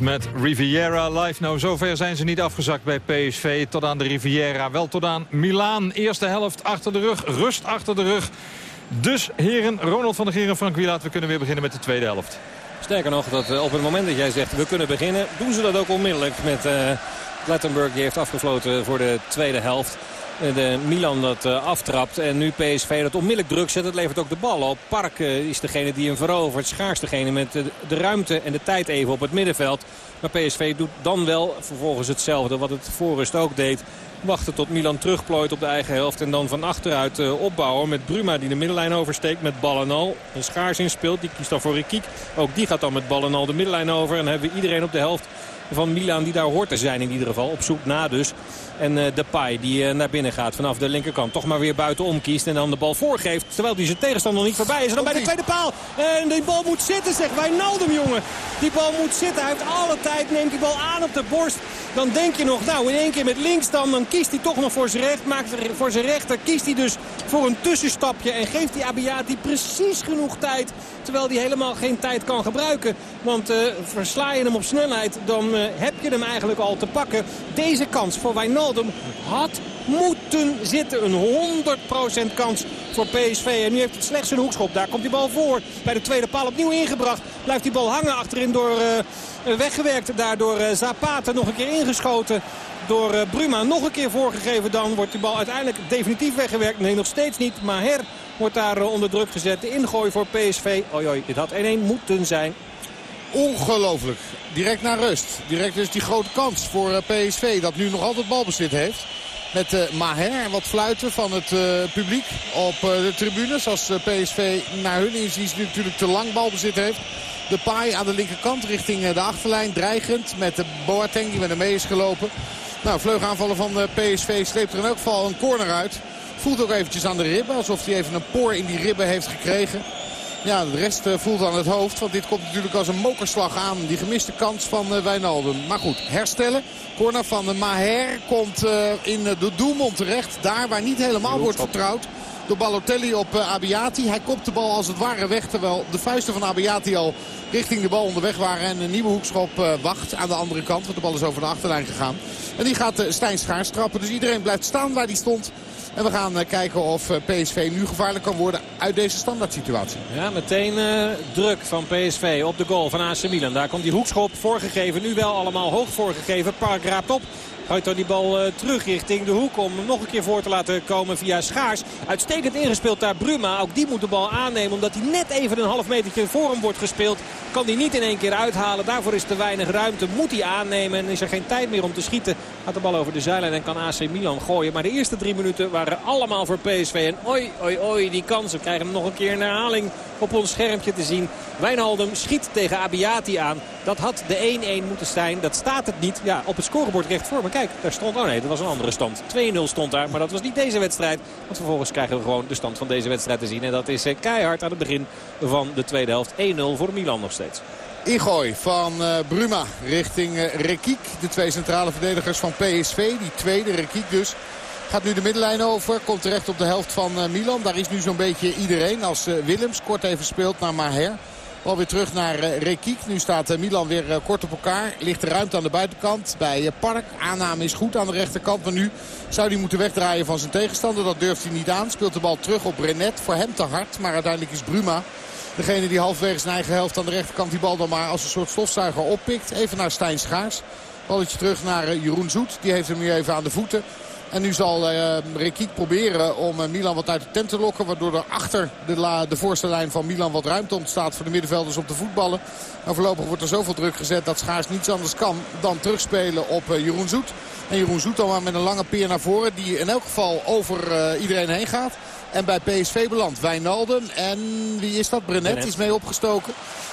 Met Riviera live. Nou, zover zijn ze niet afgezakt bij PSV. Tot aan de Riviera, wel tot aan Milaan. Eerste helft achter de rug, rust achter de rug. Dus heren, Ronald van der Geer en Frank Wielaert... we kunnen weer beginnen met de tweede helft. Sterker nog, dat eh, op het moment dat jij zegt we kunnen beginnen... doen ze dat ook onmiddellijk met uh. Die heeft afgefloten voor de tweede helft. Eh, De Milan dat uh, aftrapt en nu PSV dat onmiddellijk druk zet. Het levert ook de bal op. Park uh, is degene die hem verovert. Schaars degene met de, ruimte en de tijd even op het middenveld. Maar PSV doet dan wel vervolgens hetzelfde wat het voorrust ook deed. Wachten tot Milan terugplooit op de eigen helft. En dan van achteruit opbouwen met Bruma die de middenlijn oversteekt met bal en al. En Schaars inspeelt, die kiest dan voor Rikiek. Ook die gaat dan met bal en al de middenlijn over. En hebben we iedereen op de helft van Milan die daar hoort te zijn in ieder geval. Op zoek na dus. En uh, Depay die uh, naar binnen gaat vanaf de linkerkant. Toch maar weer buitenom kiest en dan de bal voorgeeft. Terwijl die zijn tegenstander nog niet voorbij is. En dan bij de tweede paal. En die bal moet zitten zegt Wijnaldum jongen. Die bal moet zitten. Hij heeft alle tijd. Neemt die bal aan op de borst. Dan denk je nog nou in één keer met links dan. Dan kiest hij toch nog voor zijn recht. Maakt voor zijn rechter. Kiest hij dus voor een tussenstapje. En geeft die Abiati precies genoeg tijd. Terwijl hij helemaal geen tijd kan gebruiken. Want uh, versla je hem op snelheid. Dan uh, heb je hem eigenlijk al te pakken. Deze kans voor Wijnaldum had moeten zitten. Een 100% kans voor PSV. En nu heeft het slechts een hoekschop. Daar komt die bal voor. Bij de tweede paal opnieuw ingebracht. Blijft die bal hangen achterin door uh, weggewerkt. Daardoor Zapata nog een keer ingeschoten. Door uh, Bruma nog een keer voorgegeven. Dan wordt die bal uiteindelijk definitief weggewerkt. Nee, nog steeds niet. Maar Her wordt daar onder druk gezet. De ingooi voor PSV. Oei, dit had 1-1 moeten zijn. Ongelooflijk. Direct naar rust. Direct is die grote kans voor PSV dat nu nog altijd balbezit heeft. Met uh, Maher wat fluiten van het publiek op de tribunes. Als PSV naar hun inziens nu natuurlijk te lang balbezit heeft. De paai aan de linkerkant richting de achterlijn. Dreigend met de Boateng die met hem mee is gelopen. Nou, vleugaanvallen van PSV sleept er in elk geval een corner uit. Voelt ook eventjes aan de ribben. Alsof hij even een poor in die ribben heeft gekregen. Ja, de rest uh, voelt aan het hoofd. Want dit komt natuurlijk als een mokerslag aan. Die gemiste kans van uh, Wijnaldum. Maar goed, herstellen. Corner van Maher komt in de doelmond terecht. Daar waar niet helemaal wordt vertrouwd. Door Balotelli op Abiati. Hij kopt de bal als het ware weg. Terwijl de vuisten van Abiati al richting de bal onderweg waren. En een nieuwe hoekschop wacht aan de andere kant. Want de bal is over de achterlijn gegaan. En die gaat Stijn Schaars trappen. Dus iedereen blijft staan waar hij stond. En we gaan kijken of PSV nu gevaarlijk kan worden uit deze standaard situatie. Ja, meteen druk van PSV op de goal van AC Milan. Daar komt die hoekschop voorgegeven. Nu wel allemaal hoog voorgegeven. Park raapt op. Gooit dan die bal uh, terug richting de hoek om hem nog een keer voor te laten komen via Schaars. Uitstekend ingespeeld daar Bruma. Ook die moet de bal aannemen omdat hij net even een half metertje voor hem wordt gespeeld. Kan hij niet in één keer uithalen. Daarvoor is te weinig ruimte. Moet hij aannemen en is er geen tijd meer om te schieten. Gaat de bal over de zijlijn en kan AC Milan gooien. Maar de eerste drie minuten waren allemaal voor PSV. En oi, oi, oi, die kansen krijgen hem nog een keer in herhaling op ons schermpje te zien. Wijnaldum schiet tegen Abiati aan. Dat had de 1-1 moeten zijn. Dat staat het niet. Ja, op het scorebord recht voor. Maar kijk, daar stond... Oh nee, dat was een andere stand. 2-0 stond daar. Maar dat was niet deze wedstrijd. Want vervolgens krijgen we gewoon de stand van deze wedstrijd te zien. En dat is keihard aan het begin van de tweede helft. 1-0 voor Milan nog steeds. Ingooi van uh, Bruma richting uh, Rekiek. De twee centrale verdedigers van PSV. Die tweede, Rekiek dus. Gaat nu de middenlijn over. Komt terecht op de helft van Milan. Daar is nu zo'n beetje iedereen. Als Willems kort even speelt naar Maher. Bal weer terug naar uh, Rekiek. Nu staat uh, Milan weer uh, kort op elkaar. Ligt de ruimte aan de buitenkant bij Park. Aanname is goed aan de rechterkant. Maar nu zou hij moeten wegdraaien van zijn tegenstander. Dat durft hij niet aan. Speelt de bal terug op Brenet. Voor hem te hard. Maar uiteindelijk is Bruma degene die halfwege zijn eigen helft aan de rechterkant die bal dan maar als een soort stofzuiger oppikt. Even naar Stijn Schaars. Balletje terug naar Jeroen Zoet. Die heeft hem nu even aan de voeten. En nu zal uh, Rekiek proberen om uh, Milan wat uit de tent te lokken. Waardoor er achter de, la, de voorste lijn van Milan wat ruimte ontstaat voor de middenvelders op de voetballen. Maar voorlopig wordt er zoveel druk gezet dat Schaars niets anders kan dan terugspelen op uh, Jeroen Zoet. En Jeroen Zoet dan maar met een lange peer naar voren die in elk geval over iedereen heen gaat. En bij PSV belandt Wijnaldum. En wie is dat? Brenet, Die is mee opgestoken.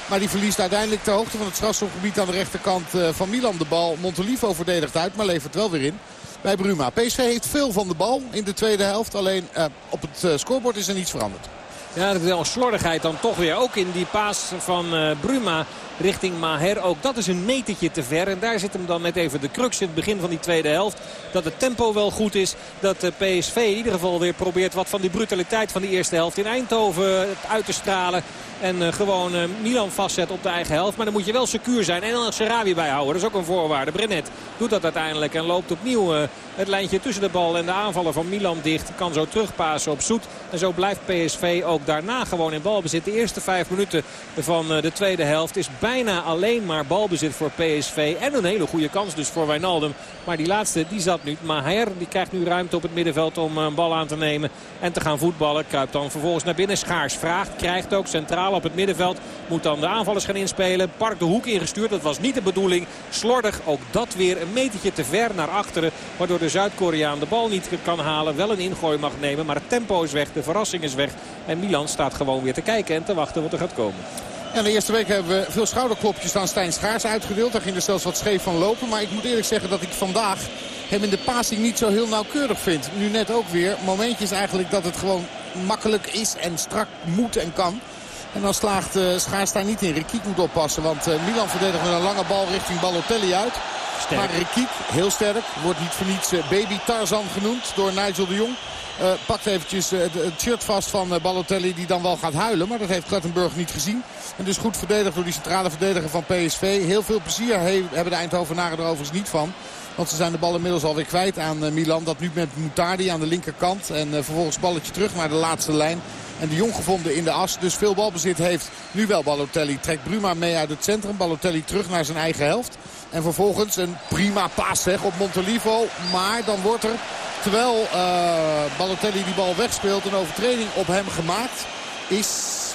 Maar die verliest uiteindelijk de hoogte van het strafschopgebied aan de rechterkant van Milan de bal. Montolivo verdedigt uit, maar levert wel weer in bij Bruma. PSV heeft veel van de bal in de tweede helft. Alleen uh, op het uh, scorebord is er niets veranderd. Ja, dat is wel slordigheid dan toch weer. Ook in die paas van uh, Bruma richting Maher. Ook dat is een metertje te ver. En daar zit hem dan net even de crux in het begin van die tweede helft. Dat het tempo wel goed is. Dat de PSV in ieder geval weer probeert wat van die brutaliteit van die eerste helft in Eindhoven uit te stralen. En uh, gewoon uh, Milan vastzet op de eigen helft. Maar dan moet je wel secuur zijn. En dan Serabi bijhouden. Dat is ook een voorwaarde. Brenet doet dat uiteindelijk. En loopt opnieuw uh, het lijntje tussen de bal en de aanvaller van Milan dicht. Kan zo terugpassen op Zoet. En zo blijft PSV ook daarna gewoon in balbezit. De eerste vijf minuten van de tweede helft is bijna alleen maar balbezit voor PSV. En een hele goede kans dus voor Wijnaldum. Maar die laatste die zat nu. Maher die krijgt nu ruimte op het middenveld om een bal aan te nemen. En te gaan voetballen. Kruipt dan vervolgens naar binnen. Schaars vraagt. Krijgt ook centraal op het middenveld. Moet dan de aanvallers gaan inspelen. Park de hoek ingestuurd. Dat was niet de bedoeling. Slordig ook dat weer een metertje te ver naar achteren. Waardoor de Zuid-Koreaan de bal niet kan halen. Wel een ingooi mag nemen. Maar het tempo is weg. De verrassing is weg. En Milan staat gewoon weer te kijken en te wachten wat er gaat komen. Ja, de eerste week hebben we veel schouderklopjes aan Stijn Schaars uitgedeeld. Daar ging er zelfs wat scheef van lopen. Maar ik moet eerlijk zeggen dat ik vandaag hem in de passing niet zo heel nauwkeurig vind. Nu net ook weer. Momentjes eigenlijk dat het gewoon makkelijk is en strak moet en kan. En dan slaagt uh, Schaars daar niet in. Rekiek moet oppassen. Want uh, Milan verdedigt met een lange bal richting Balotelli uit. Sterk. Maar Rekiek, heel sterk. Wordt niet voor niets uh, baby Tarzan genoemd door Nigel de Jong. Uh, pakt eventjes uh, het shirt vast van uh, Balotelli die dan wel gaat huilen. Maar dat heeft Klettenburg niet gezien. En dus goed verdedigd door die centrale verdediger van PSV. Heel veel plezier hebben de Eindhovenaren er overigens niet van. Want ze zijn de bal inmiddels alweer kwijt aan Milan. Dat nu met Moutardi aan de linkerkant. En vervolgens balletje terug naar de laatste lijn. En de Jong gevonden in de as. Dus veel balbezit heeft nu wel Balotelli. Trekt Bruma mee uit het centrum. Balotelli terug naar zijn eigen helft. En vervolgens een prima paas zeg, op Montolivo. Maar dan wordt er, terwijl uh, Balotelli die bal wegspeelt... een overtreding op hem gemaakt. Is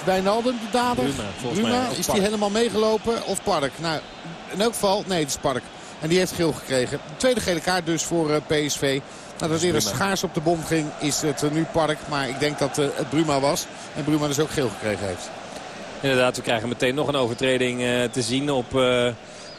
Wijnaldum de dader? Bruma, is die helemaal meegelopen? Of Park? Nou, in elk geval, nee, het is Park. En die heeft geel gekregen. De tweede gele kaart dus voor uh, PSV. Nadat het eerder schaars op de bom ging, is het uh, nu Park. Maar ik denk dat uh, het Bruma was. En Bruma dus ook geel gekregen heeft. Inderdaad, we krijgen meteen nog een overtreding te zien op...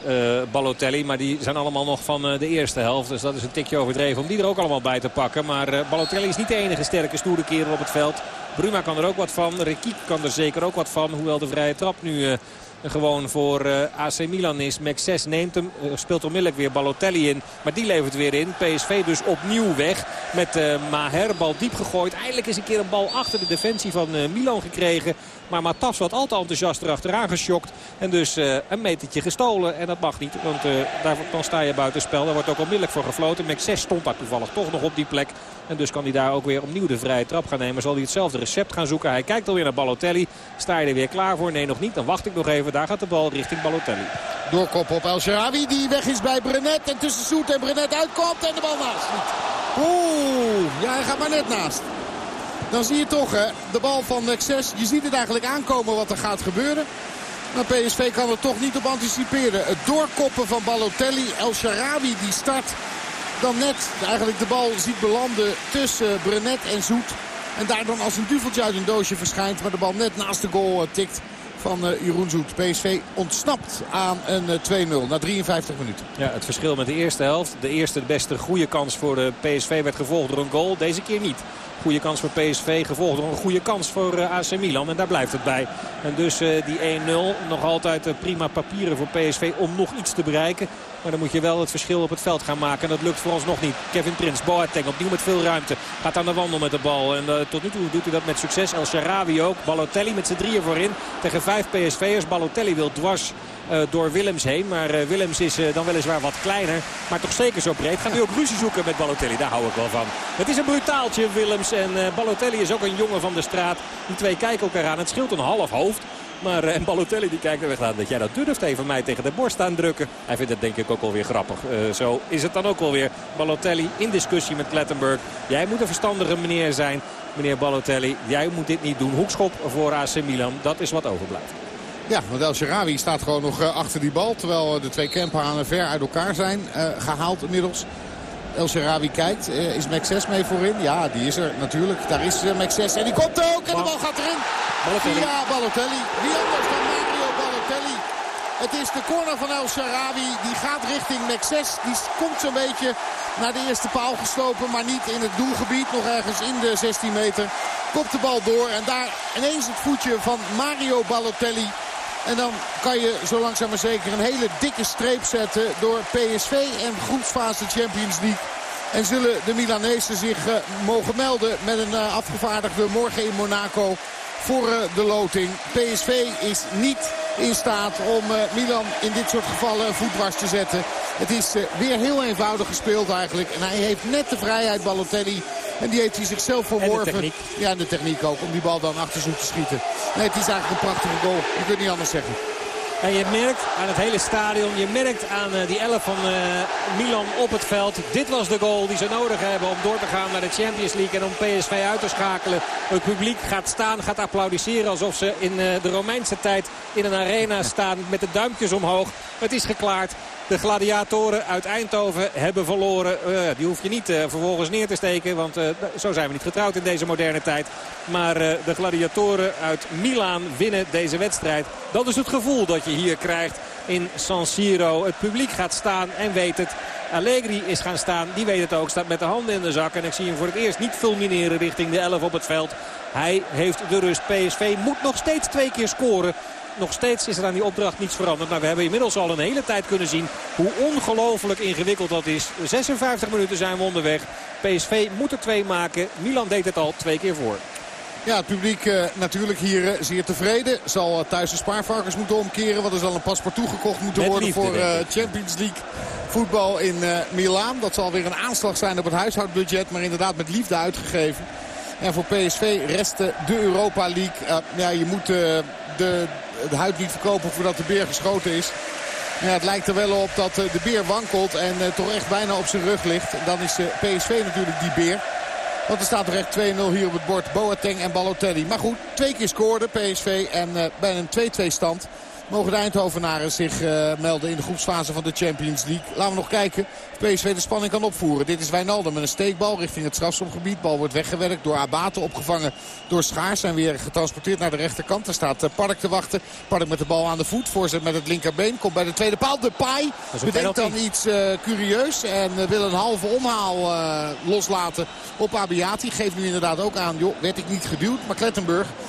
Uh, Balotelli. Maar die zijn allemaal nog van uh, de eerste helft. Dus dat is een tikje overdreven om die er ook allemaal bij te pakken. Maar uh, Balotelli is niet de enige sterke stoere kerel op het veld. Bruma kan er ook wat van. Rekiek kan er zeker ook wat van. Hoewel de vrije trap nu gewoon voor uh, AC Milan is. Max 6 neemt hem, uh, speelt onmiddellijk weer Balotelli in. Maar die levert weer in. PSV dus opnieuw weg met uh, Maher. Bal diep gegooid. Eindelijk is een keer een bal achter de defensie van Milan gekregen. Maar Matas wat al te enthousiast erachteraan geschokt. En dus een metertje gestolen. En dat mag niet, want daar, dan sta je buitenspel. Daar wordt ook onmiddellijk voor gefloten. Max 6 stond daar toevallig toch nog op die plek. En dus kan hij daar ook weer opnieuw de vrije trap gaan nemen. Zal hij hetzelfde recept gaan zoeken. Hij kijkt alweer naar Balotelli. Sta je er weer klaar voor? Nee, nog niet. Dan wacht ik nog even. Daar gaat de bal richting Balotelli. Doorkop op El Sharawi. Die weg is bij Brenet. En tussen Soet en Brenet uitkomt. En de bal naast. Oeh, ja hij gaat maar net naast. Dan zie je toch hè, de bal van Nexus. Je ziet het eigenlijk aankomen wat er gaat gebeuren. Maar PSV kan er toch niet op anticiperen. Het doorkoppen van Balotelli. El Sharawi die start dan net eigenlijk de bal ziet belanden tussen Brenet en Zoet. En daar dan als een duveltje uit een doosje verschijnt. Maar de bal net naast de goal tikt van uh, Jeroen Zoet. PSV ontsnapt aan een uh, 2-0 na 53 minuten. Ja, het verschil met de eerste helft. De eerste beste goede kans voor de PSV werd gevolgd door een goal. Deze keer niet. Goede kans voor PSV, gevolgd door een goede kans voor uh, AC Milan. En daar blijft het bij. En dus uh, die 1-0, nog altijd uh, prima papieren voor PSV om nog iets te bereiken. Maar dan moet je wel het verschil op het veld gaan maken. En dat lukt vooralsnog niet. Kevin Prins, Boateng opnieuw met veel ruimte. Gaat aan de wandel met de bal. En tot nu toe doet hij dat met succes. El Sharawi ook. Balotelli met z'n drieën voorin. Tegen vijf PSV'ers. Balotelli wil dwars door Willems heen. Maar uh, Willems is uh, dan weliswaar wat kleiner. Maar toch zeker zo breed. Gaat nu ook ruzie zoeken met Balotelli. Daar hou ik wel van. Het is een brutaaltje Willems. En Balotelli is ook een jongen van de straat. Die twee kijken elkaar aan. Het scheelt een half hoofd. Maar en Balotelli die kijkt er weg aan dat jij dat durft even mij tegen de borst aan drukken. Hij vindt het denk ik ook wel weer grappig. Zo is het dan ook wel weer. Balotelli in discussie met Klettenburg. Jij moet een verstandige meneer zijn, meneer Balotelli. Jij moet dit niet doen. Hoekschop voor AC Milan. Dat is wat overblijft. Ja, want El Sharawi staat gewoon nog uh, achter die bal. Terwijl de twee Kemphanen ver uit elkaar zijn uh, gehaald inmiddels. El Sharawi kijkt. Is Max 6 mee voorin? Ja, die is er natuurlijk. Daar is Max 6 en die komt ook. En de bal gaat erin. Balotelli. Via Balotelli. Wie anders dan Mario Balotelli. Het is de corner van El Sharawi. Die gaat richting Max 6. Die komt zo'n beetje naar de eerste paal geslopen. Maar niet in het doelgebied. Nog ergens in de 16 meter. Kopt de bal door. En daar ineens het voetje van Mario Balotelli. En dan kan je zo langzaam maar zeker een hele dikke streep zetten door PSV en groepsfase Champions League. En zullen de Milanezen zich uh, mogen melden met een uh, afgevaardigde morgen in Monaco voor uh, de loting. PSV is niet in staat om Milan in dit soort gevallen voetwas te zetten. Het is weer heel eenvoudig gespeeld eigenlijk. En hij heeft net de vrijheid, Balotelli. En die heeft hij zichzelf verworven. Ja, en de techniek ook. Om die bal dan achter zoek te schieten. Nee, het is eigenlijk een prachtige goal. Je kunt niet anders zeggen. En je merkt aan het hele stadion, je merkt aan eh, die 11 van eh, Milan op het veld. Dit was de goal die ze nodig hebben om door te gaan naar de Champions League en om PSV uit te schakelen. Het publiek gaat staan, gaat applaudisseren alsof ze in eh, de Romeinse tijd in een arena staan met de duimpjes omhoog. Het is geklaard. De gladiatoren uit Eindhoven hebben verloren. Die hoef je niet vervolgens neer te steken. Want zo zijn we niet getrouwd in deze moderne tijd. Maar de gladiatoren uit Milaan winnen deze wedstrijd. Dat is het gevoel dat je hier krijgt in San Siro. Het publiek gaat staan en weet het. Allegri is gaan staan. Die weet het ook. Staat met de handen in de zak. En ik zie hem voor het eerst niet fulmineren richting de 11 op het veld. Hij heeft de rust. PSV moet nog steeds twee keer scoren nog steeds is er aan die opdracht niets veranderd. Maar we hebben inmiddels al een hele tijd kunnen zien hoe ongelooflijk ingewikkeld dat is. 56 minuten zijn we onderweg. PSV moet er twee maken. Milan deed het al twee keer voor. Ja, het publiek uh, natuurlijk hier uh, zeer tevreden. Zal uh, thuis de spaarvarkens moeten omkeren. Wat er zal een paspoort gekocht moeten Met worden liefde, voor Champions League voetbal in Milaan. Dat zal weer een aanslag zijn op het huishoudbudget. Maar inderdaad met liefde uitgegeven. En voor PSV rest de Europa League. ja, je moet de, de huid niet verkopen voordat de beer geschoten is. Ja, het lijkt er wel op dat de beer wankelt en toch echt bijna op zijn rug ligt. Dan is PSV natuurlijk die beer. Want er staat er echt 2-0 hier op het bord. Boateng en Balotelli. Maar goed, twee keer scoorde PSV en uh, bij een 2-2 stand mogen de Eindhovenaren zich uh, melden in de groepsfase van de Champions League. Laten we nog kijken of PSV de spanning kan opvoeren. Dit is Wijnaldum met een steekbal richting het strafschopgebied. Bal wordt weggewerkt door Abate, opgevangen door Schaars. En weer getransporteerd naar de rechterkant. Daar staat uh, Park te wachten. Park met de bal aan de voet. Voorzet met het linkerbeen. Komt bij de tweede paal. De Pai bedenkt dan iets uh, curieus. En wil een halve omhaal loslaten op Abiati. Geeft nu inderdaad ook aan, joh, werd ik niet geduwd. Maar Klettenburg